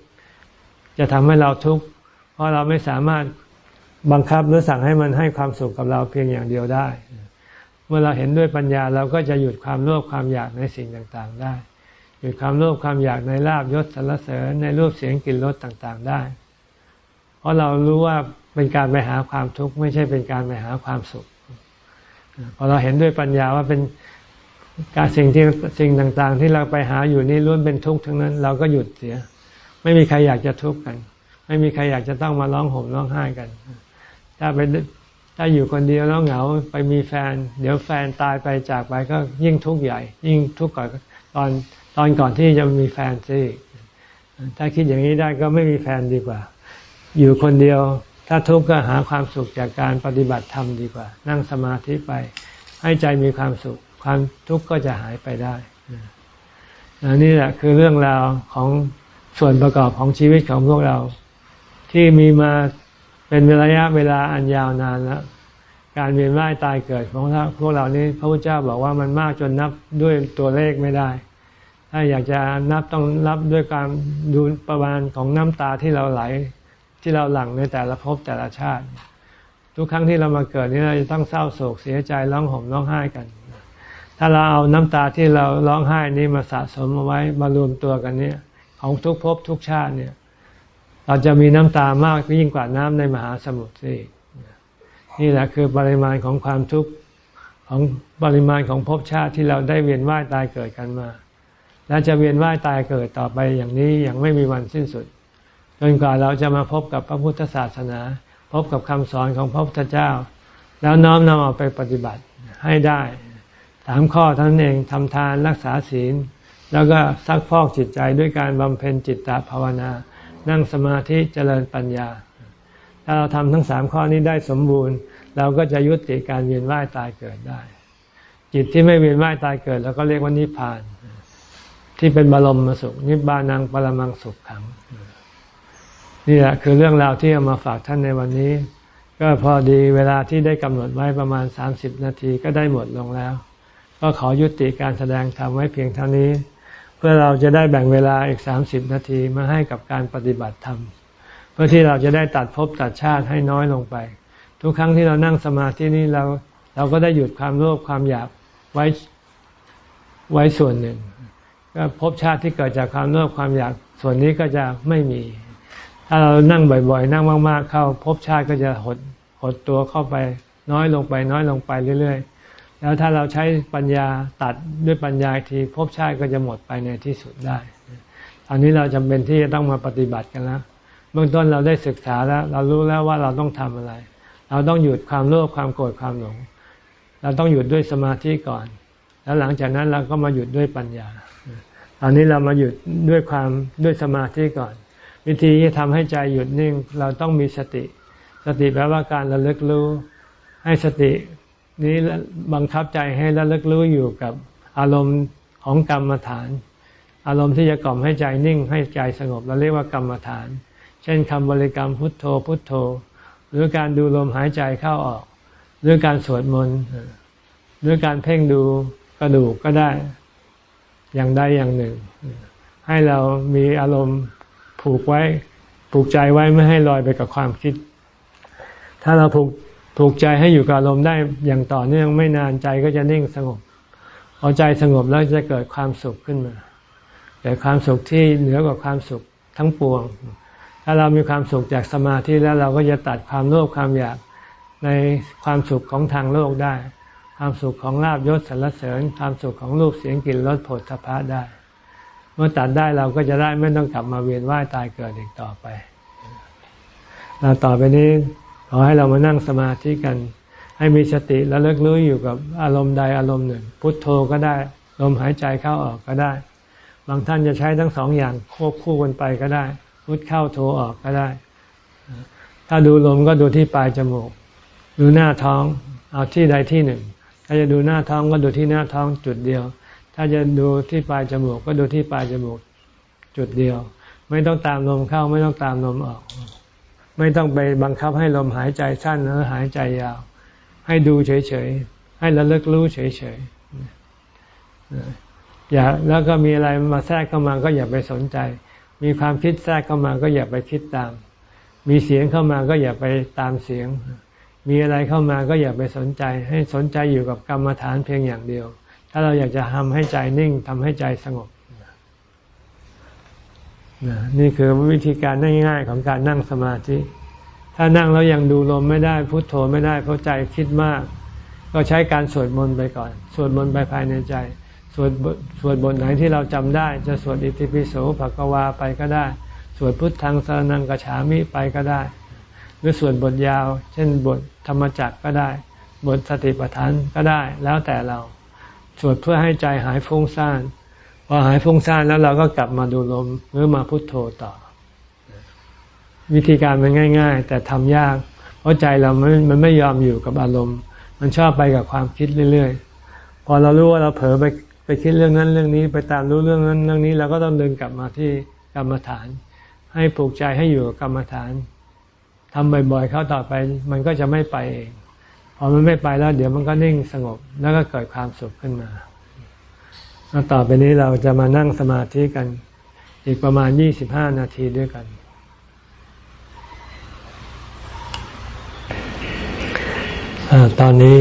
จะทำให้เราทุกข์เพราะเราไม่สามารถบังคับหรือสั่งให้มันให้ความสุขกับเราเพียงอย่างเดียวได้ เมื่อเราเห็นด้วยปัญญาเราก็จะหยุดความโลภความอยากในสิ่งต่างๆ ได้ หยุดความโลภความอยากในลาบยศสรรเสริญในรูปเสียงกลิ่นรสต่างๆ ได้ เพราะเรารู้ว่าเป็นการไปหาความทุกข์ไม่ใช่เป็นการไปหาความสุขพอเราเห็นด้วยปัญญาว่าเป็น การสิ่งที่สิ่งต่างๆ ที่เราไปหาอยู่นี่ล้วนเป็นทุกข์ทั้งนั้น เราก็หยุดเสีย ไม่มีใครอยากจะทุกข์กัน ไม่มีใครอยากจะต้องมาร้องห่มร้องไห้กัน ถ้าไปถ้าอยู่คนเดียวแล้วเหงาไปมีแฟน เดี๋ยวแฟนตายไปจากไปก็ยิ่งทุกข์ใหญ่ ยิ่งทุกข์ก่อนตอนตอนก่อนที่จะมีแฟนซิถ้าคิดอย่างนี้ได้ก็ไม่มีแฟนดีกว่า อยู่คนเดียวถ้าทุกข์ก็หาความสุขจากการปฏิบัติธรรมดีกว่า นั่งสมาธิไป ให้ใจมีความสุข ความทุกข์ก็จะหายไปได้นี่แหละคือเรื่องราวของส่วนประกอบของชีวิตของพวกเรา ที่มีมาเป็นระยะเวลาอันยาวนานแล้วการเวียนว่ายตายเกิดของพวกเรานี้พระพุทธเจ้าบอกว่ามันมากจนนับด้วยตัวเลขไม่ได้ ถ้าอยากจะนับต้องนับด้วยการดูประมาณของน้ำตาที่เราไหลที่เราหลั่งในแต่ละภพแต่ละชาติ ทุกครั้งที่เรามาเกิดนี้เราจะต้องเศร้าโศกเสียใจร้องห่มร้องไห้กัน ถ้าเราเอาน้ำตาที่เราร้องไห้นี้มาสะสมเอาไว้มารวมตัวกันเนี่ย ของทุกภพทุกชาติเนี่ย เราจะมีน้ำตามากยิ่งกว่าน้ำในมหาสมุทรสินี่แหละคือปริมาณของความทุกข์ของปริมาณของภพชาติที่เราได้เวียนว่ายตายเกิดกันมา และจะเวียนว่ายตายเกิดต่อไปอย่างนี้อย่างไม่มีวันสิ้นสุดจนกว่าเราจะมาพบกับพระพุทธศาสนา พบกับคำสอนของพระพุทธเจ้า แล้วน้อมนำเอาไปปฏิบัติให้ได้ สามข้อท่านเองทำทานรักษาศีล แล้วก็ซักพอกจิตใจด้วยการบำเพ็ญจิตตภาวนา นั่งสมาธิเจริญปัญญา ถ้าเราทำทั้งสามข้อนี้ได้สมบูรณ์ เราก็จะยุติการเวียนว่ายตายเกิดได้ จิตที่ไม่เวียนว่ายตายเกิดเราก็เรียกว่านิพพาน ที่เป็นบรมสุข นิบานังปรมังสุขขังนี่แหละคือเรื่องราวที่เอามาฝากท่านในวันนี้ ก็พอดีเวลาที่ได้กำหนดไว้ประมาณสามสิบนาทีก็ได้หมดลงแล้ว ก็ขอยุติการแสดงธรรมไว้เพียงเท่านี้ เพื่อเราจะได้แบ่งเวลาอีกสามสิบนาทีมาให้กับการปฏิบัติธรรม เพื่อที่เราจะได้ตัดภพตัดชาติให้น้อยลงไป ทุกครั้งที่เรานั่งสมาธินี้เราเราก็ได้หยุดความโลภความอยากไว้ไว้ส่วนหนึ่ง ก็ภพชาติที่เกิดจากความโลภความอยากส่วนนี้ก็จะไม่มี ถ้าเรานั่งบ่อยๆ นั่งมากๆ เข้าภพชาติก็จะหดหดตัวเข้าไปน้อยลงไป น้อยลงไปเรื่อยๆ แล้วถ้าเราใช้ปัญญาตัดด้วยปัญญาทีภพชาติก็จะหมดไปในที่สุดได้ตอนนี้เราจำเป็นที่จะต้องมาปฏิบัติกันแล้วเบื้องต้นเราได้ศึกษาแล้ว เรารู้แล้วว่าเราต้องทำอะไร เราต้องหยุดความโลภความโกรธความหลง เราต้องหยุดด้วยสมาธิก่อน แล้วหลังจากนั้นเราก็มาหยุดด้วยปัญญาตอนนี้เรามาหยุดด้วยความด้วยสมาธิก่อน วิธีที่ทำให้ใจหยุดนิ่ง เราต้องมีสติ สติแปลว่าการระลึกรู้ ให้สติ นี้บังคับใจให้ระลึกรู้อยู่กับอารมณ์ของกรรมฐาน อารมณ์ที่จะกล่อมให้ใจนิ่งให้ใจสงบเราเรียกว่ากรรมฐาน เช่นคำบริกรรมพุทโธพุทโธ หรือการดูลมหายใจเข้าออก หรือการสวดมนต์หรือการเพ่งดูกระดูกก็ได้อย่างใดอย่างหนึ่ง ให้เรามีอารมณ์ผูกไว้ผูกใจไว้ไม่ให้ลอยไปกับความคิด ถ้าเราผูก ผูกใจให้อยู่กับอารมณ์ได้อย่างต่อเนื่องไม่นานใจก็จะนิ่งสงบพอใจสงบแล้วจะเกิดความสุขขึ้นมาเกิดความสุขที่เหนือกว่าความสุขทั้งปวง ถ้าเรามีความสุขจากสมาธิแล้วเราก็จะตัดความโลภความอยากในความสุขของทางโลกได้ ความสุขของลาบยศสรรเสริญ ความสุขของรูปเสียงกลิ่นรสผลทพะได้ เมื่อตัดได้เราก็จะได้ไม่ต้องกลับมาเวียนว่ายตายเกิดอีกต่อไปเราต่อไปนี้ ขอให้เรามานั่งสมาธิกัน ให้มีสติและเลิกรู้อยู่กับอารมณ์ใดอารมณ์หนึ่ง พุทโธก็ได้ ลมหายใจเข้าออกก็ได้ บางท่านจะใช้ทั้งสองอย่างควบคู่กันไปก็ได้ พุทเข้าโธออกก็ได้ ถ้าดูลมก็ดูที่ปลายจมูก ดูหน้าท้อง เอาที่ใดที่หนึ่ง ถ้าจะดูหน้าท้องก็ดูที่หน้าท้องจุดเดียว ถ้าจะดูที่ปลายจมูกก็ดูที่ปลายจมูกจุดเดียว ไม่ต้องตามลมเข้าไม่ต้องตามลมออก ไม่ต้องไปบังคับให้ลมหายใจสั้นหรือหายใจยาว ให้ดูเฉยๆ ให้ระลึกรู้เฉยๆอย่าแล้วก็มีอะไรมาแทรกเข้ามาก็อย่าไปสนใจ มีความคิดแทรกเข้ามาก็อย่าไปคิดตาม มีเสียงเข้ามาก็อย่าไปตามเสียง มีอะไรเข้ามาก็อย่าไปสนใจ ให้สนใจอยู่กับกรรมฐานเพียงอย่างเดียว ถ้าเราอยากจะทำให้ใจนิ่งทำให้ใจสงบ นี่คือวิธีการง่ายๆของการนั่งสมาธิ ถ้านั่งแล้วยังดูลมไม่ได้พุโทโธไม่ได้เพราะใจคิดมาก ก็ใช้การสวดมนต์ไปก่อน สวดมนต์ไปภายในใจ สวดสวดบทไหนที่เราจำได้ จะสวดอิติปิโสภกวาไปก็ได้ สวดพุทธังสรนังกฉามิไปก็ได้ หรือสวดบทยาว เช่นบทธรรมจักก็ได้ บทสติปัฏฐานก็ได้ แล้วแต่เรา สวดเพื่อให้ใจหายฟุ้งซ่าน พอหายฟุ้งซ่านแล้วเราก็กลับมาดูลมหรือมาพุโทโธต่อ วิธีการมันง่าย ๆ แต่ทำยาก เพราะใจเรามันมันไม่ยอมอยู่กับอารมณ์ มันชอบไปกับความคิดเรื่อยๆ พอเรารู้ว่าเราเผลอไปไปคิดเรื่องนั้นเรื่องนี้ ไปตามรู้เรื่องนั้นเรื่องนี้เราก็ต้องเดินกลับมาที่กรรมฐาน ให้ปลูกใจให้อยู่กับกรรมฐานทำบ่อยๆเข้าต่อไป มันก็จะไม่ไปเองพอมันไม่ไปแล้ว เดี๋ยวมันก็นิ่งสงบแล้วก็เกิดความสุขขึ้นมา ต่อไปนี้เราจะมานั่งสมาธิกัน อีกประมาณยี่สิบห้านาทีด้วยกันอตอนนี้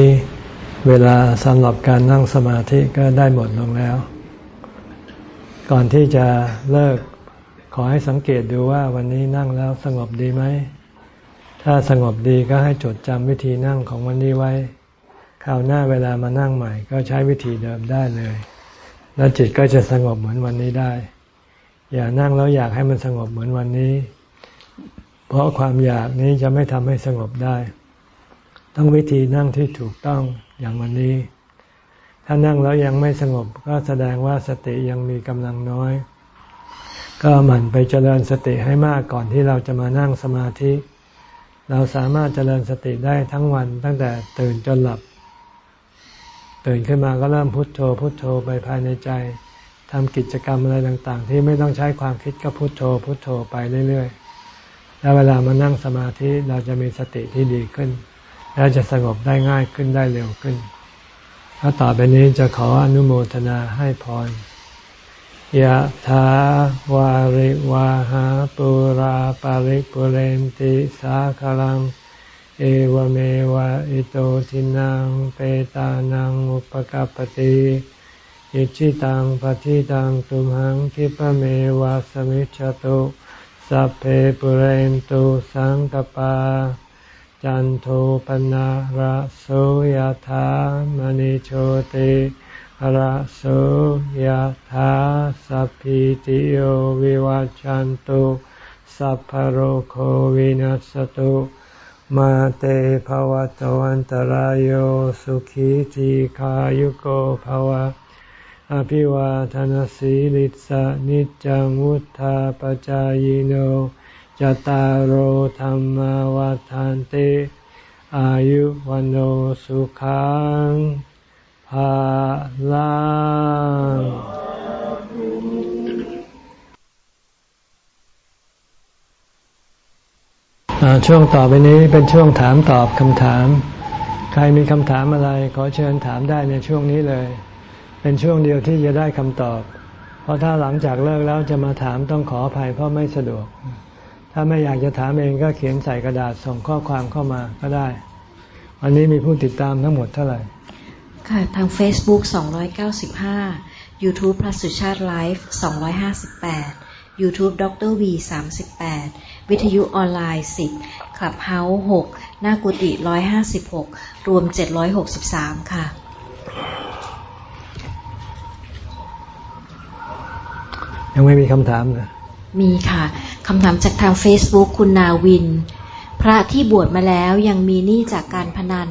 เวลาสำหรับการนั่งสมาธิก็ได้หมดลงแล้ว ก่อนที่จะเลิกขอให้สังเกตดูว่าวันนี้นั่งแล้วสงบดีไหม ถ้าสงบดีก็ให้จดจำวิธีนั่งของวันนี้ไว้ คราวหน้าเวลามานั่งใหม่ก็ใช้วิธีเดิมได้เลย แล้วจิตก็จะสงบเหมือนวันนี้ได้ อย่านั่งแล้วอยากให้มันสงบเหมือนวันนี้ เพราะความอยากนี้จะไม่ทำให้สงบได้ ต้องวิธีนั่งที่ถูกต้องอย่างวันนี้ ถ้านั่งแล้วยังไม่สงบก็แสดงว่าสติยังมีกำลังน้อย ก็หมั่นไปเจริญสติให้มากก่อนที่เราจะมานั่งสมาธิ เราสามารถเจริญสติได้ทั้งวันตั้งแต่ตื่นจนหลับ ตื่นขึ้นมาก็เริ่มพุโทโธพุโทโธไปภายในใจทำกิจกรรมอะไรต่างๆ ที่ไม่ต้องใช้ความคิดก็พุโทโธ พุโทโธไปเรื่อยๆ แล้วเวลามานั่งสมาธิเราจะมีสติที่ดีขึ้น แล้วจะสงบได้ง่ายขึ้นได้เร็วขึ้นถ้าต่อไปนี้จะขออนุโมทนาให้พรยะถาวาริวาหาปุราปาริปุเรนติสาคลัง เอวเมวะอิโตทินังเปตานังอุปกปติอิชิตังปฏิตังตุมหังคิปเมวะสมิจฉตุสัพเพปุเรนตุสังกปา จันโทปนะระโสยธามณิโชติระโสยธาสัพพิติโยวิวัจจันตุสัพพโรโควินัสตุ มาเตภวะตวันตารโยสุขีทีขายุโกภวะ อภิวาทานสีลิสานิจังวุธาปจายโนจตารโหธรรมวาทานเต อายุวันโอสุขังภาลัง ช่วงต่อไปนี้เป็นช่วงถามตอบคำถาม ใครมีคำถามอะไร ขอเชิญถามได้ในช่วงนี้เลย เป็นช่วงเดียวที่จะได้คำตอบ เพราะถ้าหลังจากเลิกแล้วจะมาถามต้องขออภัยเพราะไม่สะดวก ถ้าไม่อยากจะถามเองก็เขียนใส่กระดาษส่งข้อความเข้ามาก็ได้ วันนี้มีผู้ติดตามทั้งหมดเท่าไหร่ ค่ะ ทาง Facebook 295 YouTube พระสุชาติไลฟ์258 YouTube ดร V 38 วิทยุออนไลน์ 10 Clubhouse 6หน้ากุฏิ156 รวม 763 ค่ะ ยังไม่มีคำถามเลยมีค่ะคำถามจากทาง Facebook คุณนาวิน พระที่บวชมาแล้วยังมีหนี้จากการพนัน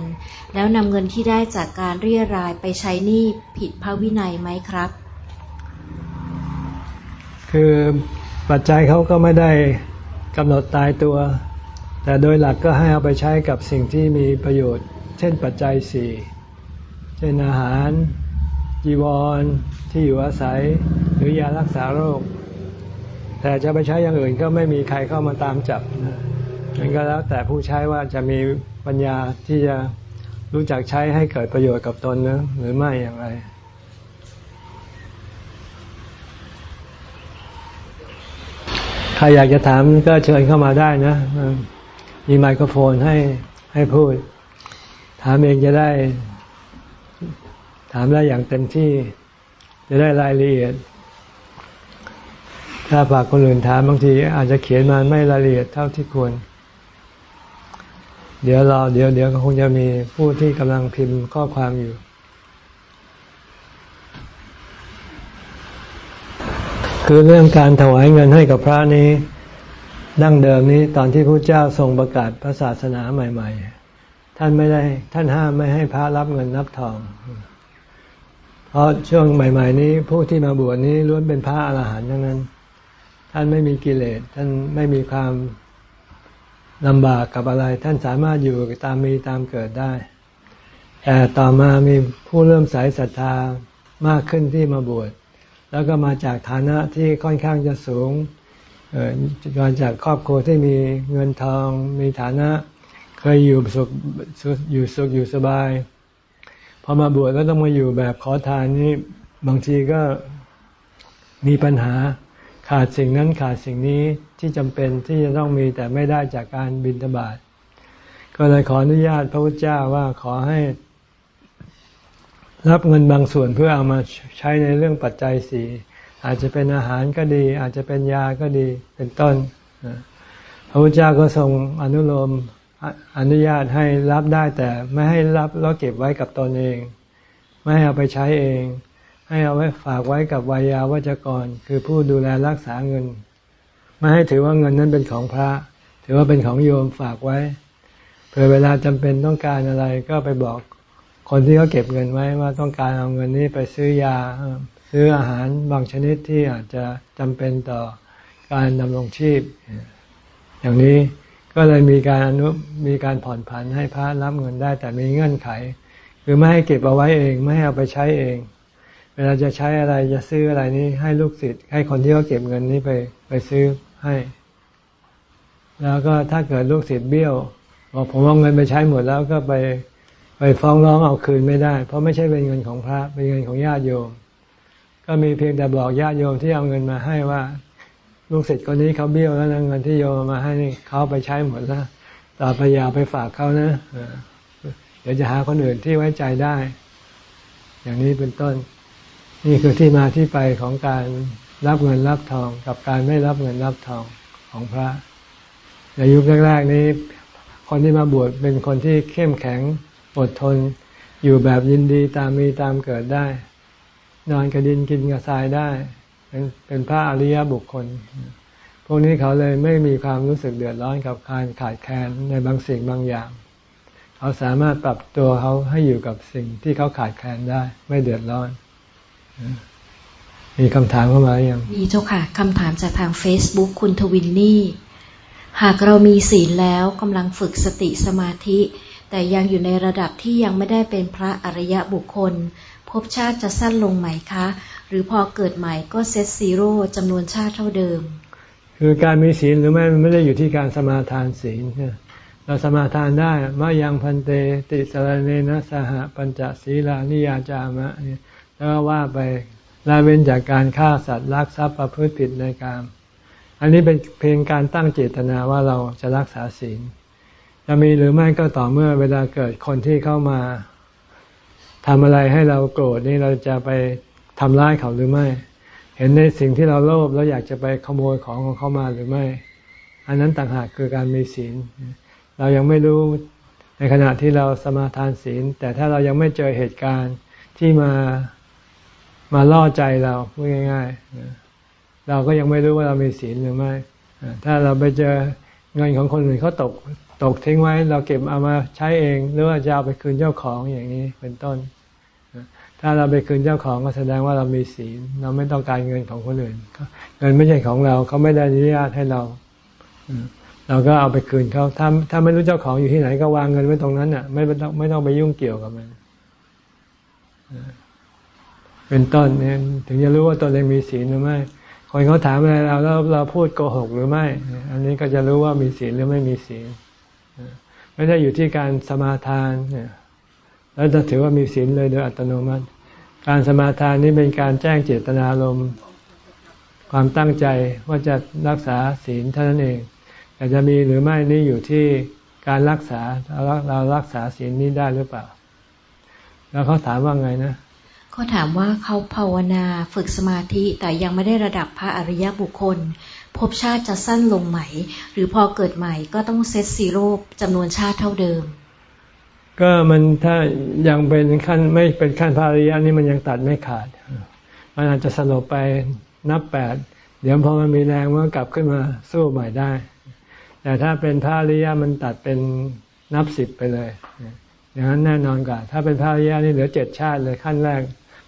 แล้วนำเงินที่ได้จากการเรียรายไปใช้หนี้ผิดพระวินัยไหมครับ คือปัจจัยเขาก็ไม่ได้ กำหนดตายตัว แต่โดยหลักก็ให้เอาไปใช้กับสิ่งที่มีประโยชน์ เช่นปัจจัยสี่เช่นอาหารจีวรที่อยู่อาศัยหรือยารักษาโรค แต่จะไปใช้อย่างอื่นก็ไม่มีใครเข้ามาตามจับนั่นก็แล้วแต่ผู้ใช้ว่าจะมีปัญญาที่จะรู้จักใช้ให้เกิดประโยชน์กับตนหรือไม่อย่างไร ใครอยากจะถามก็เชิญเข้ามาได้นะ มีไมโครโฟนให้ให้พูด ถามเองจะได้ ถามได้อย่างเต็มที่ จะได้รายละเอียด ถ้าฝากคนอื่นถามบางที อาจจะเขียนมาไม่รายละเอียดเท่าที่ควร เดี๋ยวรอเดี๋ยวเดี๋ยวก็คงจะมีผู้ที่กำลังพิมพ์ข้อความอยู่ คือเรื่องการถวายเงินให้กับพระนี้ดั้งเดิมนี้ตอนที่พระเจ้าทรงประกาศพระศาสนาใหม่ ๆ ท่านไม่ได้ท่านห้ามไม่ให้พระรับเงินรับทอง เพราะช่วงใหม่ ๆ นี้ผู้ที่มาบวชนี้ล้วนเป็นพระอรหันต์ทั้งนั้น ท่านไม่มีกิเลสท่านไม่มีความลำบากกับอะไร ท่านสามารถอยู่ตามมีตามเกิดได้แต่ต่อมามีผู้เริ่มสายศรัทธามากขึ้นที่มาบวช แล้วก็มาจากฐานะที่ค่อนข้างจะสูงมาจากครอบครัวที่มีเงินทองมีฐานะ เคยอยู่สุขอยู่สุขอยู่สบายพอมาบวชแล้วต้องมาอยู่แบบขอทานนี่บางทีก็มีปัญหาขาดสิ่งนั้นขาดสิ่งนี้ที่จำเป็นที่จะต้องมีแต่ไม่ได้จากการบินตบาทก็เลยขออนุญาตพระพุทธเจ้าว่าขอให้ รับเงินบางส่วนเพื่อเอามาใช้ในเรื่องปัจจัยสี่อาจจะเป็นอาหารก็ดี อาจจะเป็นยาก็ดีเป็นต้นพระพุทธเจ้าก็ทรงอนุโลมอนุญาตให้รับได้แต่ไม่ให้รับแล้วเก็บไว้กับตนเอง ไม่ให้เอาไปใช้เอง ให้เอาไว้ฝากไว้กับวายาวัจกร คือผู้ดูแลรักษาเงิน ไม่ให้ถือว่าเงินนั้นเป็นของพระ ถือว่าเป็นของโยมฝากไว้เผื่อเวลาจำเป็นต้องการอะไรก็ไปบอก คนที่เขาเก็บเงินไว้ว่าต้องการเอาเงินนี้ไปซื้อยาซื้ออาหารบางชนิดที่อาจจะจำเป็นต่อการดำรงชีพ อย่างนี้ก็เลยมีการอนุมีการผ่อนผันให้พระรับเงินได้ แต่มีเงื่อนไข คือไม่ให้เก็บเอาไว้เองไม่ให้เอาไปใช้เอง เวลาจะใช้อะไรจะซื้ออะไรนี้ให้ลูกศิษย์ให้คนที่เขาเก็บเงินนี้ไปไปซื้อให้ แล้วก็ถ้าเกิดลูกศิษย์เบี้ยวบอกผมเอาเงินไปใช้หมดแล้วก็ไป ไปฟ้องร้องเอาคืนไม่ได้ เพราะไม่ใช่เป็นเงินของพระเป็นเงินของญาติโยม ก็มีเพียงแต่บอกญาติโยมที่เอาเงินมาให้ว่า ลูกศิษย์คนนี้เขาเบี้ยวแล้วนะเงินที่โยมมาให้เขาไปใช้หมดแล้วต่อไปอย่าไปฝากเขานะเดี๋ยวจะหาคนอื่นที่ไว้ใจได้ อย่างนี้เป็นต้น นี่คือที่มาที่ไปของการรับเงินรับทองกับการไม่รับเงินรับทองของพระในยุคแรกๆนี้ คนที่มาบวชเป็นคนที่เข้มแข็ง อดทน อยู่แบบยินดีตามมีตามเกิดได้ นอนกระดินกินกระทรายได้ เป็นเป็นพระอริยบุคคล พวกนี้เขาเลยไม่มีความรู้สึกเดือดร้อนกับการขาดแคลนในบางสิ่งบางอย่าง เขาสามารถปรับตัวเขาให้อยู่กับสิ่งที่เขาขาดแคลนได้ ไม่เดือดร้อนมีคำถามเข้ามาอย่างมีเจ้าค่ะคำถามจากทาง Facebook คุณทวินนี่ หากเรามีศีลแล้วกำลังฝึกสติสมาธิ แต่ยังอยู่ในระดับที่ยังไม่ได้เป็นพระอริยบุคคล ภพชาติจะสั้นลงไหมคะ หรือพอเกิดใหม่ก็ set zero จำนวนชาติเท่าเดิม คือการมีศีลหรือไม่มันไม่ได้อยู่ที่การสมาทานศีลเราสมาทานได้มะยัง ภันเตติสะระเณนะ สะหะ ปัญจะ สีลานิยาจามะแล้วว่าไปละเว้นจากการฆ่าสัตว์ลักทรัพย์ประพฤติผิดในการอันนี้เป็นเพียงการตั้งเจตนาว่าเราจะรักษาศีล จะมีหรือไม่ก็ต่อเมื่อเวลาเกิดคนที่เข้ามาทำอะไรให้เราโกรธนี่เราจะไปทำร้ายเขาหรือไม่ เห็นในสิ่งที่เราโลภแล้วอยากจะไปขโมยของของเขามาหรือไม่ อันนั้นต่างหากคือการมีศีล เรายังไม่รู้ในขณะที่เราสมาทานศีล แต่ถ้าเรายังไม่เจอเหตุการณ์ที่มามาล่อใจเราพูดง่าย ๆ เราก็ยังไม่รู้ว่าเรามีศีลหรือไม่ ถ้าเราไปเจอ เงินของคนอื่นเขาตกตกทิ้งไว้ เราเก็บเอามาใช้เอง หรือว่าจะเอาไปคืนเจ้าของอย่างนี้เป็นต้น ถ้าเราไปคืนเจ้าของก็แสดงว่าเรามีศีลเราไม่ต้องการเงินของคนอื่นเงินไม่ใช่ของเราเขาไม่ได้อนุญาตให้เราเราก็เอาไปคืนเขาถ้าถ้าไม่รู้เจ้าของอยู่ที่ไหนก็วางเงินไว้ตรงนั้นอะ ไม่ต้องไม่ต้องไปยุ่งเกี่ยวกับมันเป็นต้นเนี่ยถึงจะรู้ว่าตนเองมีศีลหรือไม่ คนเขาถามอะไรเราแล้วเราพูดโกหกหรือไม่ อันนี้ก็จะรู้ว่ามีศีลหรือไม่มีศีลไม่ได้อยู่ที่การสมาทานแล้วจะถือว่ามีศีลเลยโดยอัตโนมัติ การสมาทานนี้เป็นการแจ้งเจตนารมณ์ความตั้งใจว่าจะรักษาศีลเท่านั้นเอง แต่จะมีหรือไม่นี่อยู่ที่การรักษาเรารักษาศีลนี้ได้หรือเปล่า แล้วเขาถามว่าไงนะ เขาถามว่าเขาภาวนาฝึกสมาธิแต่ยังไม่ได้ระดับพระอริยบุคคลภพชาติจะสั้นลงไหม หรือพอเกิดใหม่ก็ต้องเซตซีโร่จำนวนชาติเท่าเดิม ก็มันถ้ายังเป็นขั้นไม่เป็นขั้นพระอริยะนี่มันยังตัดไม่ขาด มันอาจจะสลบไปนับแปดเดี๋ยวพอมันมีแรงมันกลับขึ้นมาสู้ใหม่ได้ แต่ถ้าเป็นพระอริยะมันตัดเป็นนับสิบไปเลยอย่างนั้นแน่นอนกว่าถ้าเป็นพระอริยะนี่เหลือเจ็ดชาติเลยขั้นแรก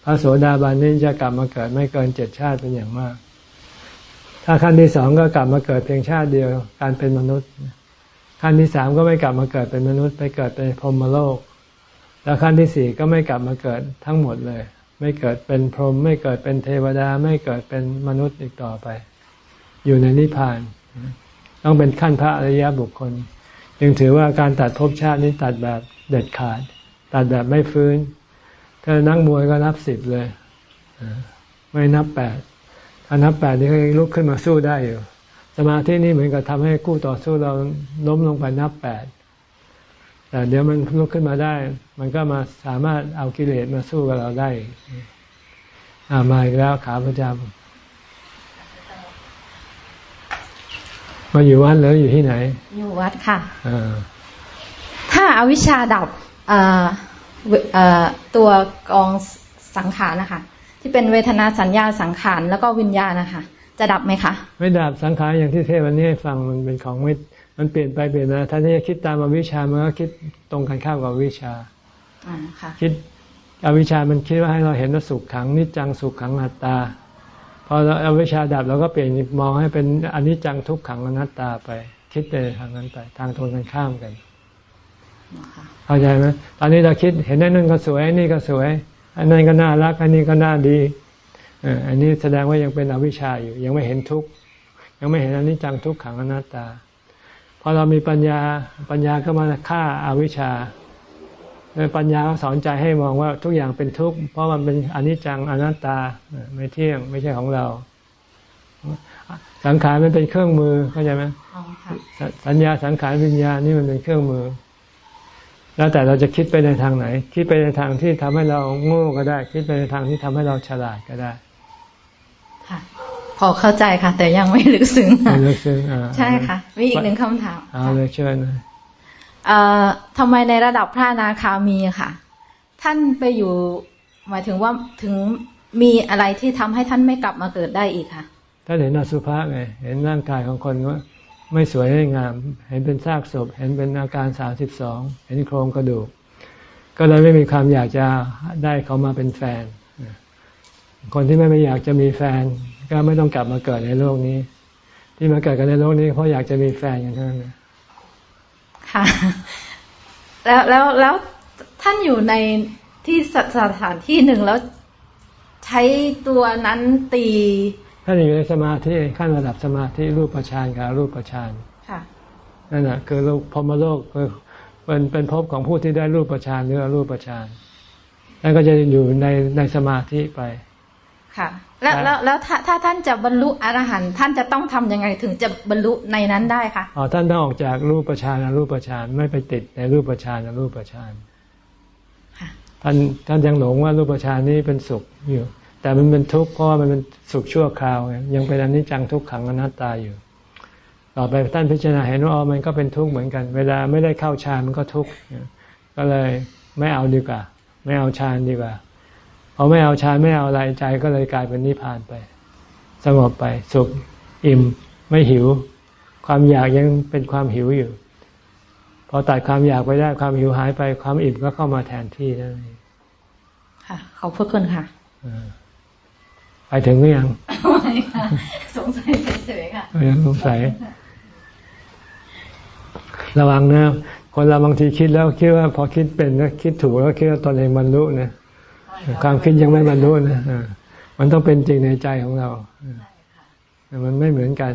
ระโสดาบันนี่จะกลับมาเกิดไม่เกินเจ็ดชาติเป็นอย่างมาก ถ้าขั้นที่สองก็กลับมาเกิดเพียงชาติเดียวการเป็นมนุษย์ ขั้นที่สามก็ไม่กลับมาเกิดเป็นมนุษย์ ไปเกิดเป็นพรหมโลก แล้วขั้นที่สี่ก็ไม่กลับมาเกิดทั้งหมดเลย ไม่เกิดเป็นพรหมไม่เกิดเป็นเทวดา ไม่เกิดเป็นมนุษย์อีกต่อไป อยู่ในนิพพาน ต้องเป็นขั้นพระอริยบุคคล จึงถือว่าการตัดภพชาตินี้ตัดแบบเด็ดขาด ตัดแบบไม่ฟื้น ถ้านักมวยก็นับสิบเลยไม่นับแปดถ้านับแปดนี่ก็ลุกขึ้นมาสู้ได้อยู่สมาธินี่เหมือนกับทำให้กู้ต่อสู้เราล้มลงไปนับแปดแต่เดี๋ยวมันลุกขึ้นมาได้ มันก็มาสามารถเอากิเลสมาสู้กับเราได้อามาอีกแล้วขาประจำมาอยู่วัดหรืออยู่ที่ไหน อยู่วัดค่ะอถ้าอาวิชชาดับ ตัวกองสังขารนะคะที่เป็นเวทนาสัญญาสังขารแล้วก็วิญญาณนะคะจะดับไหมคะไม่ดับสังขารอย่างที่เทพวันนี้ฟังมันเป็นของไม่มันเปลี่ยนไปเปลี่ยนมาท่านที่คิดตามอวิชามันก็คิดตรงกันข้ามกับวิชาคิดอวิชามันคิดว่าให้เราเห็นว่าสุขขังนิจจังสุขขังอัตตาพอเราอวิชาดับเราก็เปลี่ยนมองให้เป็นอนิจจังทุกขังอนัตตาไป คิดไปทางนั้นไป ทางตรงกันข้ามกัน เข้าใจไหมตอนนี้เราคิดเห็นนั่นนั่นก็สวยนี่ก็สวย อันนั้นก็น่ารัก อันนี้ก็น่าดีอันนี้แสดงว่ายังเป็นอวิชชาอยู่ ยังไม่เห็นทุกข์ยังไม่เห็นอนิจจังทุกขังอนัตตาพอเรามีปัญญาปัญญาก็มาฆ่าอาวิชชาปัญญาก็สอนใจให้มองว่าทุกอย่างเป็นทุกข์เพราะมันเป็นอนิจจังอนัตตาไม่เที่ยงไม่ใช่ของเรา สังขารมันเป็นเครื่องมือเข้าใจไหมสัญญาสังขารวิญญาณนี่มันเป็นเครื่องมือ แล้วแต่เราจะคิดไปในทางไหน คิดไปในทางที่ทำให้เราโง่ก็ได้ คิดไปในทางที่ทำให้เราฉลาดก็ได้ ค่ะ พอเข้าใจค่ะ แต่ยังไม่ลึกซึ้งไม่ลึกซึ้งใช่ค่ะ มีอีกหนึ่งคำถามเอาเลยเชิญทำไมในระดับพระนาคามีค่ะ ท่านไปอยู่ หมายถึงว่าถึงมีอะไรที่ทำให้ท่านไม่กลับมาเกิดได้อีกค่ะท่านเห็นอสุภะไงเห็นร่างกายของคนว่า ไม่สวยไม่งาม เห็นเป็นซากศพ เห็นเป็นอาการสาสิบสองเห็นโครงกระดูก ก็เลยไม่มีความอยากจะได้เขามาเป็นแฟน คนที่ไม่ไม่อยากจะมีแฟน ก็ไม่ต้องกลับมาเกิดในโลกนี้ ที่มาเกิดกันในโลกนี้เพราะอยากจะมีแฟนกันเท่านั้นค่ะ แล้วแล้วแล้วท่านอยู่ในที่สถานที่หนึ่งแล้วใช้ตัวนั้นตี ท่านอยู่ในสมาธิขั้นระดับสมาธิรูปฌานกับรูปฌานค่ะนั่นแหะคือโลกพมโลกคือเป็นเป็นภพของผู้ที่ได้รูปฌานหรือรูปฌานแล้วก็จะอยู่ในในสมาธิไป ค่ะ แล้วแล้วแล้วถ้าถ้าท่านจะบรรลุอรหันต์ท่านจะต้องทํำยังไงถึงจะบรรลุในนั้นได้คะอ๋อท่านต้องออกจากรูปฌานรูปฌานไม่ไปติดในรูปฌานรูปฌานท่านท่านยังหลงว่ารูปฌานนี้เป็นสุขอยู่ แต่มันเป็นทุกข์เพราะว่ามันเป็นสุขชั่วคราว ยังเป็นอนิจจังทุกขังอนัตตาอยู่ ต่อไปท่านพิจารณาเห็นว่ามันก็เป็นทุกข์เหมือนกัน เวลาไม่ได้เข้าฌานมันก็ทุกข์ก็เลยไม่เอาดีกว่า ไม่เอาฌานดีกว่าพอไม่เอาฌานไม่เอาอะไรใจก็เลยกลายเป็นนิพพานไป สงบไปสุขอิ่มไม่หิว ความอยากยังเป็นความหิวอยู่ พอตัดความอยากไปได้ความหิวหายไปความอิ่มก็เข้ามาแทนที่นั่นเองค่ะขอบพระคุณค่ะ ไปถึงหรือยังไม่ค่ะสงสัยเฉยๆค่ะยังสงสัย ระวังนะคนเราบางทีคิดแล้วคิดว่าพอคิดเป็นแล้วคิดถูกแล้วคิดว่าตนเองบรรลุนะความคิดยังไม่บรรลุนะมันต้องเป็นจริงในใจของเรามันไม่เหมือนกัน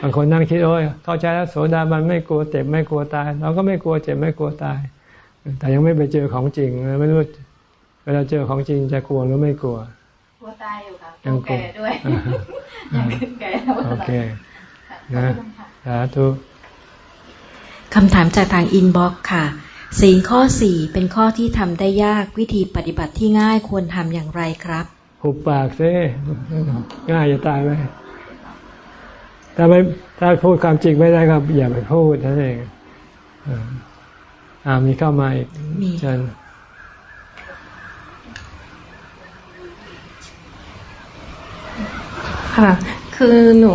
บางคนนั่งคิดโอ้ยเข้าใจแล้วโสดาบันไม่กลัวเจ็บไม่กลัวตาย เราก็ไม่กลัวเจ็บไม่กลัวตาย แต่ยังไม่ไปเจอของจริงไม่รู้เวลาเจอของจริงจะกลัวหรือไม่กลัวก ลัวตายอยู่ค่ะยังแก่ด้วยยังแก่โอเคนะสาธุคำถามจากทางอินบ็อกค่ะศีลข้อสี่เป็นข้อที่ทำได้ยากวิธีปฏิบัติที่ง่ายควรทำอย่างไรครับหุบปากซิง่ายจะตายไหมถ้าไม่ถ้าพูดความจริงไม่ได้ครับอย่าไปพูดนั่นเองอ่ามีเข้ามาอีกเชิญ ค่ะ คือหนู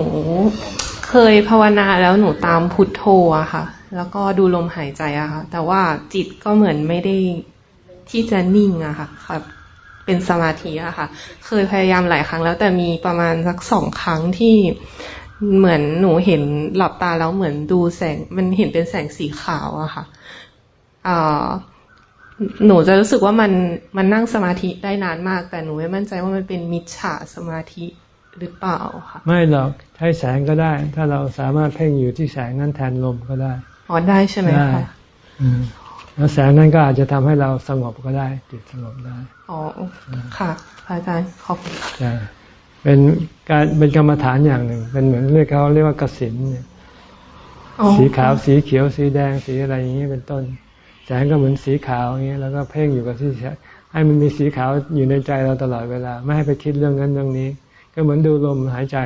เคยภาวนาแล้วหนูตามพุทโธอะค่ะ แล้วก็ดูลมหายใจอะค่ะ แต่ว่าจิตก็เหมือนไม่ได้ที่จะนิ่งอะค่ะครับเป็นสมาธิอะค่ะ เคยพยายามหลายครั้งแล้วแต่มีประมาณสักสองครั้งที่เหมือนหนูเห็นหลับตาแล้วเหมือนดูแสง มันเห็นเป็นแสงสีขาวอะค่ะอ่าหนูจะรู้สึกว่ามันมันนั่งสมาธิได้นานมาก แต่หนูไม่มั่นใจว่ามันเป็นมิจฉาสมาธิ หรือเปล่าค่ะไม่หรอกใช้แสงก็ได้ ถ้าเราสามารถเพ่งอยู่ที่แสงนั้นแทนลมก็ได้ออ๋อได้ใช่ไหมคะแล้วแสงนั้นก็อาจจะทำให้เราสงบก็ได้ จิตสงบได้อ๋อค่ะอาจารย์ขอบคุณค่ะเป็นการเป็นกรรมฐานอย่างหนึ่ง เป็นเหมือนเรียกเขาเรียกว่ากสินเนี่ยสีขาวสีเขียวสีแดงสีอะไรอย่างนี้เป็นต้น แสงก็เหมือนสีขาวอย่างนี้แล้วก็เพ่งอยู่กับที่ให้มันมีสีขาวอยู่ในใจเราตลอดเวลา ไม่ให้ไปคิดเรื่องนั้นเรื่องนี้ ก็เหมือนดูลมหายใจ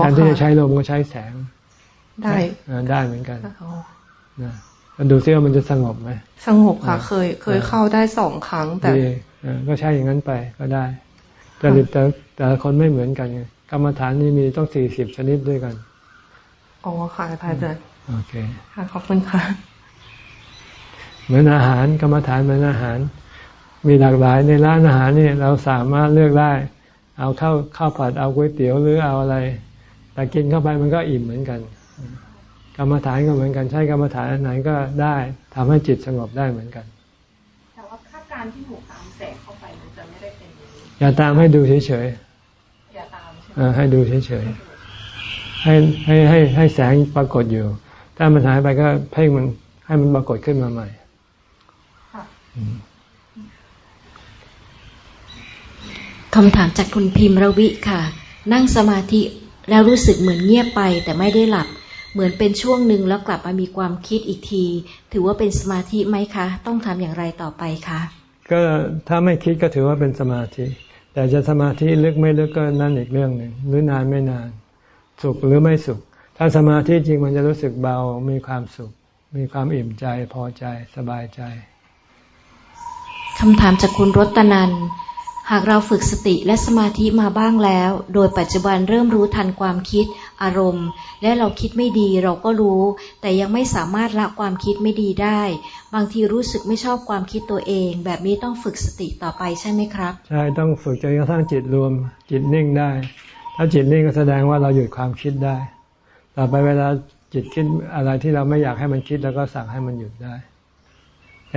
แทนที่จะใช้ลมก็ใช้แสง ได้ได้เหมือนกันนะดูซิว่ามันจะสงบไหมสงบค่ะ เคย เคยเข้าได้สองครั้งแต่ก็ใช้อย่างนั้นไปก็ได้แต่แต่แต่ละคนไม่เหมือนกันกรรมฐานนี่มีต้องสี่สิบชนิดด้วยกันอ๋อค่ะพระอาจารย์โอเคค่ะขอบคุณค่ะ เหมือนอาหารกรรมฐานเหมือนอาหาร มีหลากหลายในร้านอาหารนี่เราสามารถเลือกได้ เอาข้าวข้าวผัดเอาก๋วยเตี๋ยวหรือเอาอะไร แต่กินเข้าไปมันก็อิ่มเหมือนกัน กรรมฐานก็เหมือนกันใช้กรรมฐานไหนก็ได้ทำให้จิตสงบได้เหมือนกัน แต่ว่าถ้าการที่หนูตามแสงเข้าไปมันจะไม่ได้เป็นอย่าตามให้ดูเฉยๆอย่าตามใช่ไหมให้ดูเฉยๆให้ให้ให้ให้แสงปรากฏอยู่ ถ้ามันหายไปก็เพ่งมันให้มันปรากฏขึ้นมาใหม่คำถามจากคุณพิมพ์ระวิค่ะ นั่งสมาธิแล้วรู้สึกเหมือนเงียบไปแต่ไม่ได้หลับ เหมือนเป็นช่วงหนึ่งแล้วกลับมามีความคิดอีกที ถือว่าเป็นสมาธิไหมคะ ต้องทำอย่างไรต่อไปคะก็ถ้าไม่คิดก็ถือว่าเป็นสมาธิ แต่จะสมาธิลึกไม่ลึกก็นั่นอีกเรื่องหนึ่งหรือนานไม่นาน สุขหรือไม่สุข ถ้าสมาธิจริงมันจะรู้สึกเบามีความสุข มีความอิ่มใจพอใจสบายใจคำถามจากคุณรตนัน หากเราฝึกสติและสมาธิมาบ้างแล้ว โดยปัจจุบันเริ่มรู้ทันความคิด อารมณ์ และเราคิดไม่ดีเราก็รู้ แต่ยังไม่สามารถละความคิดไม่ดีได้ บางทีรู้สึกไม่ชอบความคิดตัวเอง แบบนี้ต้องฝึกสติต่อไปใช่ไหมครับ ใช่ต้องฝึกจนกระทั่งจิตรวม จิตนิ่งได้ ถ้าจิตนิ่งก็แสดงว่าเราหยุดความคิดได้ ต่อไปเวลาจิตคิดอะไรที่เราไม่อยากให้มันคิด แล้วก็สั่งให้มันหยุดได้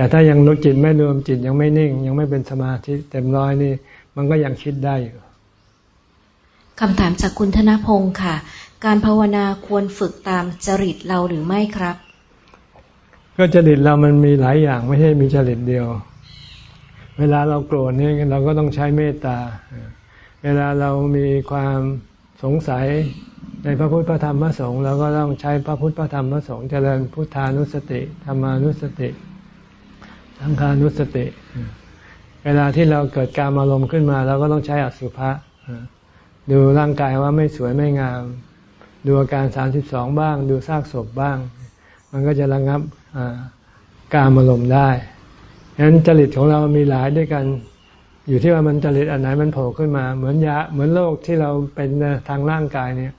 แต่ถ้ายังรู้จิตไม่รวมจิตยังไม่นิ่ง ยังไม่เป็นสมาธิเต็มร้อยนี่ มันก็ยังคิดได้อยู่คำถามจากคุณธนพงศ์ค่ะ การภาวนาควรฝึกตามจริตเราหรือไม่ครับ ก็จริตเรามันมีหลายอย่างไม่ใช่มีจริตเดียว เวลาเราโกรธนี่เราก็ต้องใช้เมตตา เวลาเรามีความสงสัยในพระพุทธพระธรรมพระสงฆ์เราก็ต้องใช้พระพุทธพระธรรมพระสงฆ์เจริญพุทธานุสติธรรมานุสติ สังขานุสติ เวลาที่เราเกิดการอารมณ์ขึ้นมาเราก็ต้องใช้อสุภะดูร่างกายว่าไม่สวยไม่งาม ดูอาการสามสิบสองบ้าง ดูซากศพบ้าง มันก็จะระงับการอารมณ์ได้ฉะนั้นจริตของเรามีหลายด้วยกัน อยู่ที่ว่ามันจริตอันไหนมันโผล่ขึ้นมา เหมือนยาเหมือนโรคที่เราเป็นทางร่างกายเนี่ย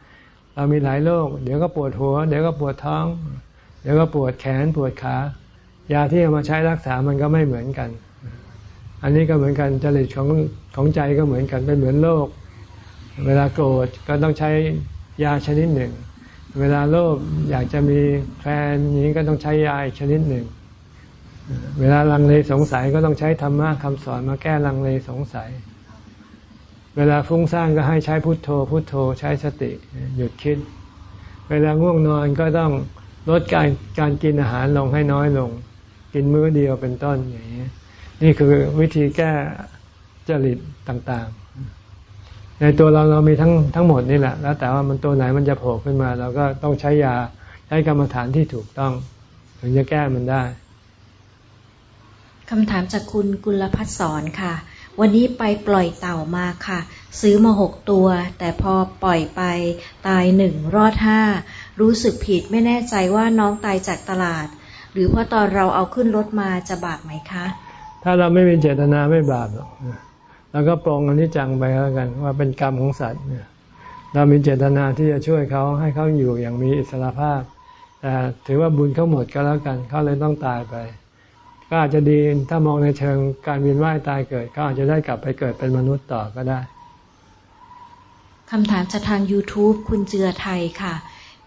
เรามีหลายโรคเดี๋ยวก็ปวดหัว เดี๋ยวก็ปวดท้อง เดี๋ยวก็ปวดแขนปวดขา ยาที่เอามาใช้รักษามันก็ไม่เหมือนกัน อันนี้ก็เหมือนกันจริตของของใจก็เหมือนกันเป็นเหมือนโรคเวลาโกรธก็ต้องใช้ยาชนิดหนึ่ง เวลาโลภอยากจะมีแฟนนี้ก็ต้องใช้ยาชนิดหนึ่ง เวลาลังเลสงสัยก็ต้องใช้ธรรมะคำสอนมาแก้ลังเลสงสัย เวลาฟุ้งซ่านก็ให้ใช้พุทโธ พุทโธใช้สติหยุดคิด เวลาง่วงนอนก็ต้องลดการการกินอาหารลงให้น้อยลง กินมื้อเดียวเป็นต้นอย่างนี้นี่คือวิธีแก้จริตต่างๆ ในตัวเราเรามีทั้งทั้งหมดนี่แหละ แล้วแต่ว่ามันตัวไหนมันจะโผล่ขึ้นมาเราก็ต้องใช้ยาใช้กรรมฐานที่ถูกต้อง ถึงจะแก้มันได้คำถามจากคุณกุลพัฒสอนค่ะ วันนี้ไปปล่อยเต่ามาค่ะ ซื้อมาหกตัว แต่พอปล่อยไปตายหนึ่งรอดห้ารู้สึกผิดไม่แน่ใจว่าน้องตายจากตลาด หรือเพราะตอนเราเอาขึ้นรถมาจะบาปไหมคะ ถ้าเราไม่มีเจตนาไม่บาปหรอกแล้วก็ปรองอันนี้จังไปแล้วกัน ว่าเป็นกรรมของสัตว์เนี่ยเรามีเจตนาที่จะช่วยเขาให้เขาอยู่อย่างมีอิสระภาพ แต่ถือว่าบุญเขาหมดก็แล้วกันเขาเลยต้องตายไป ก็อาจจะดีถ้ามองในเชิงการเวียนว่ายตายเกิด ก็อาจจะได้กลับไปเกิดเป็นมนุษย์ต่อก็ได้คำถามจากทาง YouTube คุณเจือไทยค่ะ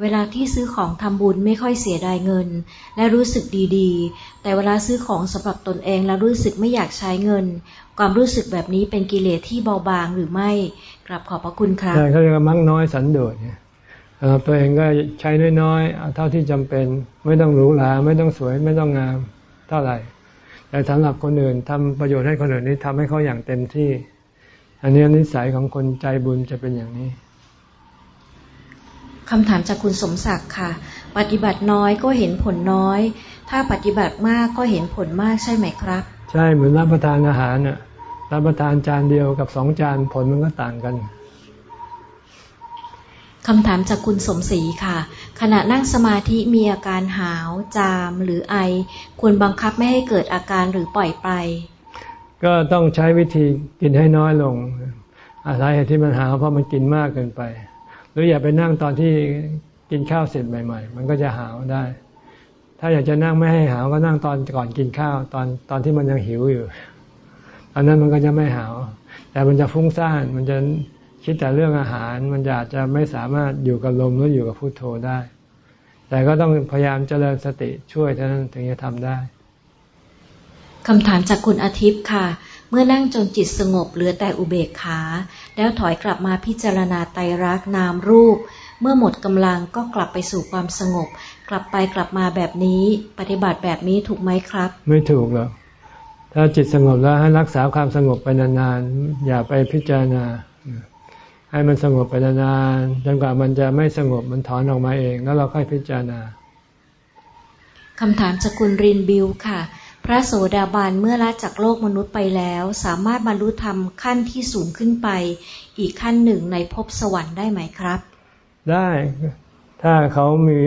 เวลาที่ซื้อของทำบุญไม่ค่อยเสียดายเงิน และรู้สึกดีๆ แต่เวลาซื้อของสำหรับตนเองแล้วรู้สึกไม่อยากใช้เงิน ความรู้สึกแบบนี้เป็นกิเลสที่เบาบางหรือไม่กลับขอบพระคุณครับใช่เขาเรียกว่ามั่งน้อยสันโดษตัวเองก็ใช้น้อยๆเท่าที่จำเป็นไม่ต้องหรูหราไม่ต้องสวยไม่ต้องงามเท่าไหร่ แต่สำหรับคนอื่นทำประโยชน์ให้คนอื่นนี่ทำให้เขาอย่างเต็มที่ อันนี้นิสัยของคนใจบุญจะเป็นอย่างนี้ คำถามจากคุณสมศักดิ์ค่ะ ปฏิบัติน้อยก็เห็นผลน้อย ถ้าปฏิบัติมากก็เห็นผลมากใช่ไหมครับ ใช่เหมือนรับประทานอาหารน่ะรับประทานจานเดียวกับสองจานผลมันก็ต่างกันคำถามจากคุณสมศรีค่ะ ขณะนั่งสมาธิมีอาการหาว จาม หรือไอ ควรบังคับไม่ให้เกิดอาการหรือปล่อยไป ก็ต้องใช้วิธีกินให้น้อยลง อะไรที่มันหาวเพราะมันกินมากเกินไป หรืออย่าไปนั่งตอนที่กินข้าวเสร็จใหม่ ๆ มันก็จะหาวได้ ถ้าอยากจะนั่งไม่ให้หาวก็นั่งตอนก่อนกินข้าว ตอนตอนที่มันยังหิวอยู่อันนั้นมันก็จะไม่หาว แต่มันจะฟุ้งซ่านมันจะคิดแต่เรื่องอาหาร มันอาจจะไม่สามารถอยู่กับลมหรืออยู่กับพุโทโธได้ แต่ก็ต้องพยายามเจริญสติช่วยเท่านั้นถึงจะทำได้คำถามจากคุณอาทิตย์ค่ะ มื่อนั่งจนจิตสงบเหลือแต่อุเบกขา แล้วถอยกลับมาพิจารณาไตรักนามรูป เมื่อหมดกำลังก็กลับไปสู่ความสงบ กลับไปกลับมาแบบนี้ปฏิบัติแบบนี้ถูกไหมครับ ไม่ถูกหรอกถ้าจิตสงบแล้วให้รักษาความสงบไปนานๆอย่าไปพิจารณา ให้มันสงบไปนานๆจนกว่ามันจะไม่สงบมันถอนออกมาเอง แล้วเราค่อยพิจารณาคำถามจากคุณรินบิวค่ะ พระโสดาบันเมื่อละจากโลกมนุษย์ไปแล้ว สามารถบรรลุธรรมขั้นที่สูงขึ้นไป อีกขั้นหนึ่งในภพสวรรค์ได้ไหมครับ ได้ถ้าเขามี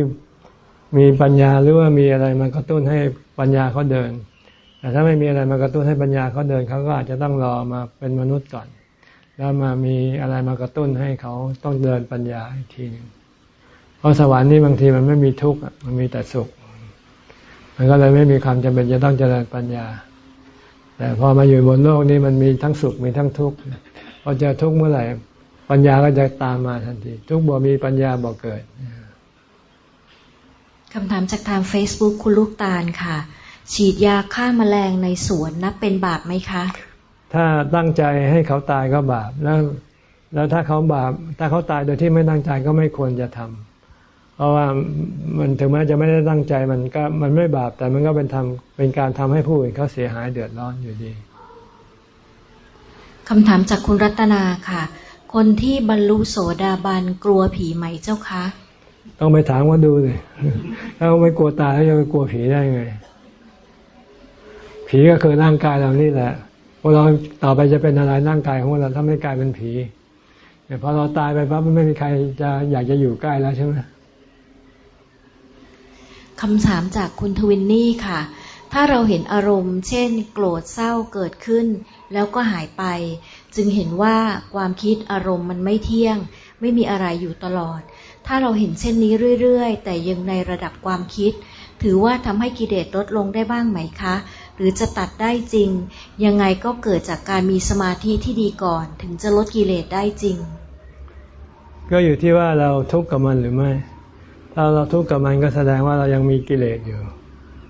มีปัญญาหรือว่ามีอะไรมันกระตุ้นให้ปัญญาเขาเดิน แต่ถ้าไม่มีอะไรมากระตุ้นให้ปัญญาเขาเดินเขาก็อาจจะต้องรอมาเป็นมนุษย์ก่อน แล้วมามีอะไรมากระตุ้นให้เขาต้องเดินปัญญาอีกทีหนึ่งเพราะสวรรค์นี่บางทีมันไม่มีทุกข์มันมีแต่สุข มันก็เลยไม่มีความจำเป็นจะต้องเจริญปัญญา แต่พอมาอยู่บนโลกนี้มันมีทั้งสุขมีทั้งทุกข์พอเจอทุกข์เมื่อไหร่ ปัญญาก็จะตามมาทันที ทุกบ่มีปัญญาบ่เกิดคำถามจากทาง Facebook คุณลูกตาลค่ะ ฉีดยาฆ่ามาแมลงในสวนนับเป็นบาปไหมคะ ถ้าตั้งใจให้เขาตายก็บาปแล้วแล้วถ้าเขาบาป ถ้าเขาตายโดยที่ไม่ตั้งใจก็ไม่ควรจะทำ เพราะว่ามันถึงแม้จะไม่ได้ตั้งใจมันก็มันไม่บาป แต่มันก็เป็นทำเป็นการทำให้ผู้อื่นเขาเสียหายเดือดร้อนอยู่ดีคำถามจากคุณรัตนาค่ะ คนที่บรรลุโสดาบันกลัวผีไหมเจ้าคะ ต้องไปถามว่าดูเลยถ้าไม่กลัวตายแล้วจะไปกลัวผีได้ไง ผีก็คือร่างกายเรานี่แหละพวกเราต่อไปจะเป็นอะไรร่างกายของเราถ้าไม่กลายเป็นผีเนี่ยพอเราตายไปปั๊บมันไม่มีใครจะอยากจะอยู่ใกล้แล้วใช่ไหม คำถามจากคุณทวินนี่ค่ะ ถ้าเราเห็นอารมณ์ เช่น โกรธเศร้าเกิดขึ้น แล้วก็หายไป จึงเห็นว่าความคิดอารมณ์มันไม่เที่ยง ไม่มีอะไรอยู่ตลอด ถ้าเราเห็นเช่นนี้เรื่อยๆ แต่ยังในระดับความคิด ถือว่าทำให้กิเลสลดลงได้บ้างไหมคะ หรือจะตัดได้จริง ยังไงก็เกิดจากการมีสมาธิที่ดีก่อน ถึงจะลดกิเลสได้จริง ก็อยู่ที่ว่าเราทุกข์กับมันหรือไม่ ถ้าเราทุกข์กับมันก็แสดงว่าเรายังมีกิเลสอยู่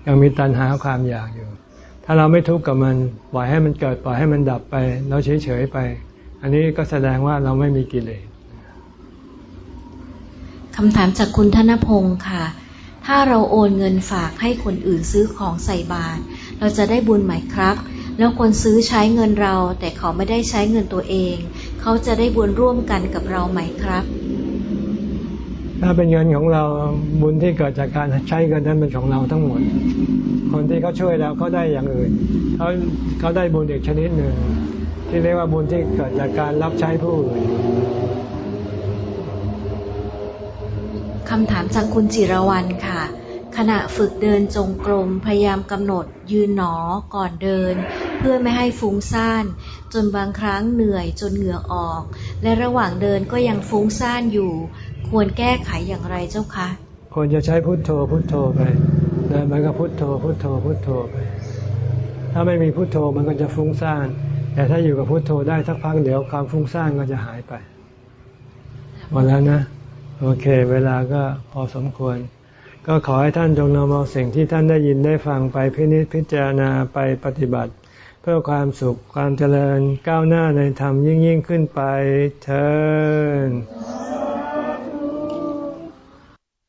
ยังมีตัณหาความอยากอยู่ ถ้าเราไม่ทุกข์กับมันปล่อยให้มันเกิดปล่อยให้มันดับไปแล้วเฉยๆไป อันนี้ก็แสดงว่าเราไม่มีกิเลสคำถามจากคุณธนพงศ์ค่ะ ถ้าเราโอนเงินฝากให้คนอื่นซื้อของใส่บาตรเราจะได้บุญไหมครับ แล้วคนซื้อใช้เงินเรา แต่เขาไม่ได้ใช้เงินตัวเอง เขาจะได้บุญร่วมกันกับเราไหมครับ ถ้าเป็นเงินของเราบุญที่เกิดจากการใช้เงินนั้นเป็นของเราทั้งหมด คนที่เขาช่วยเราเขาได้อย่างอื่นเขาเขาได้บุญอีกชนิดหนึ่งที่เรียกว่าบุญที่เกิดจากการรับใช้ผู้อื่นคำถามจากคุณจิรวรรณค่ะ ขณะฝึกเดินจงกรมพยายามกำหนดยืนหนอก่อนเดิน เพื่อไม่ให้ฟุ้งซ่าน จนบางครั้งเหนื่อยจนเหงื่อออก และระหว่างเดินก็ยังฟุ้งซ่านอยู่ ควรแก้ไขอย่างไรเจ้าคะควรจะใช้พุทโธพุทโธไปเดินมันก็พุทโธพุทโธพุทโธไป ถ้าไม่มีพุทโธมันก็จะฟุ้งซ่านแต่ถ้าอยู่กับพุทโธได้สักพักเดี๋ยวความฟุ้งซ่านก็จะหายไปหมดแล้วนะ โอเค เวลาก็พอสมควร ก็ขอให้ท่านจงนำเอาสิ่งที่ท่านได้ยินได้ฟังไปพินิจพิจารณาไปปฏิบัติ เพื่อความสุขความเจริญก้าวหน้าในธรรมยิ่งยิ่งขึ้นไปเถิด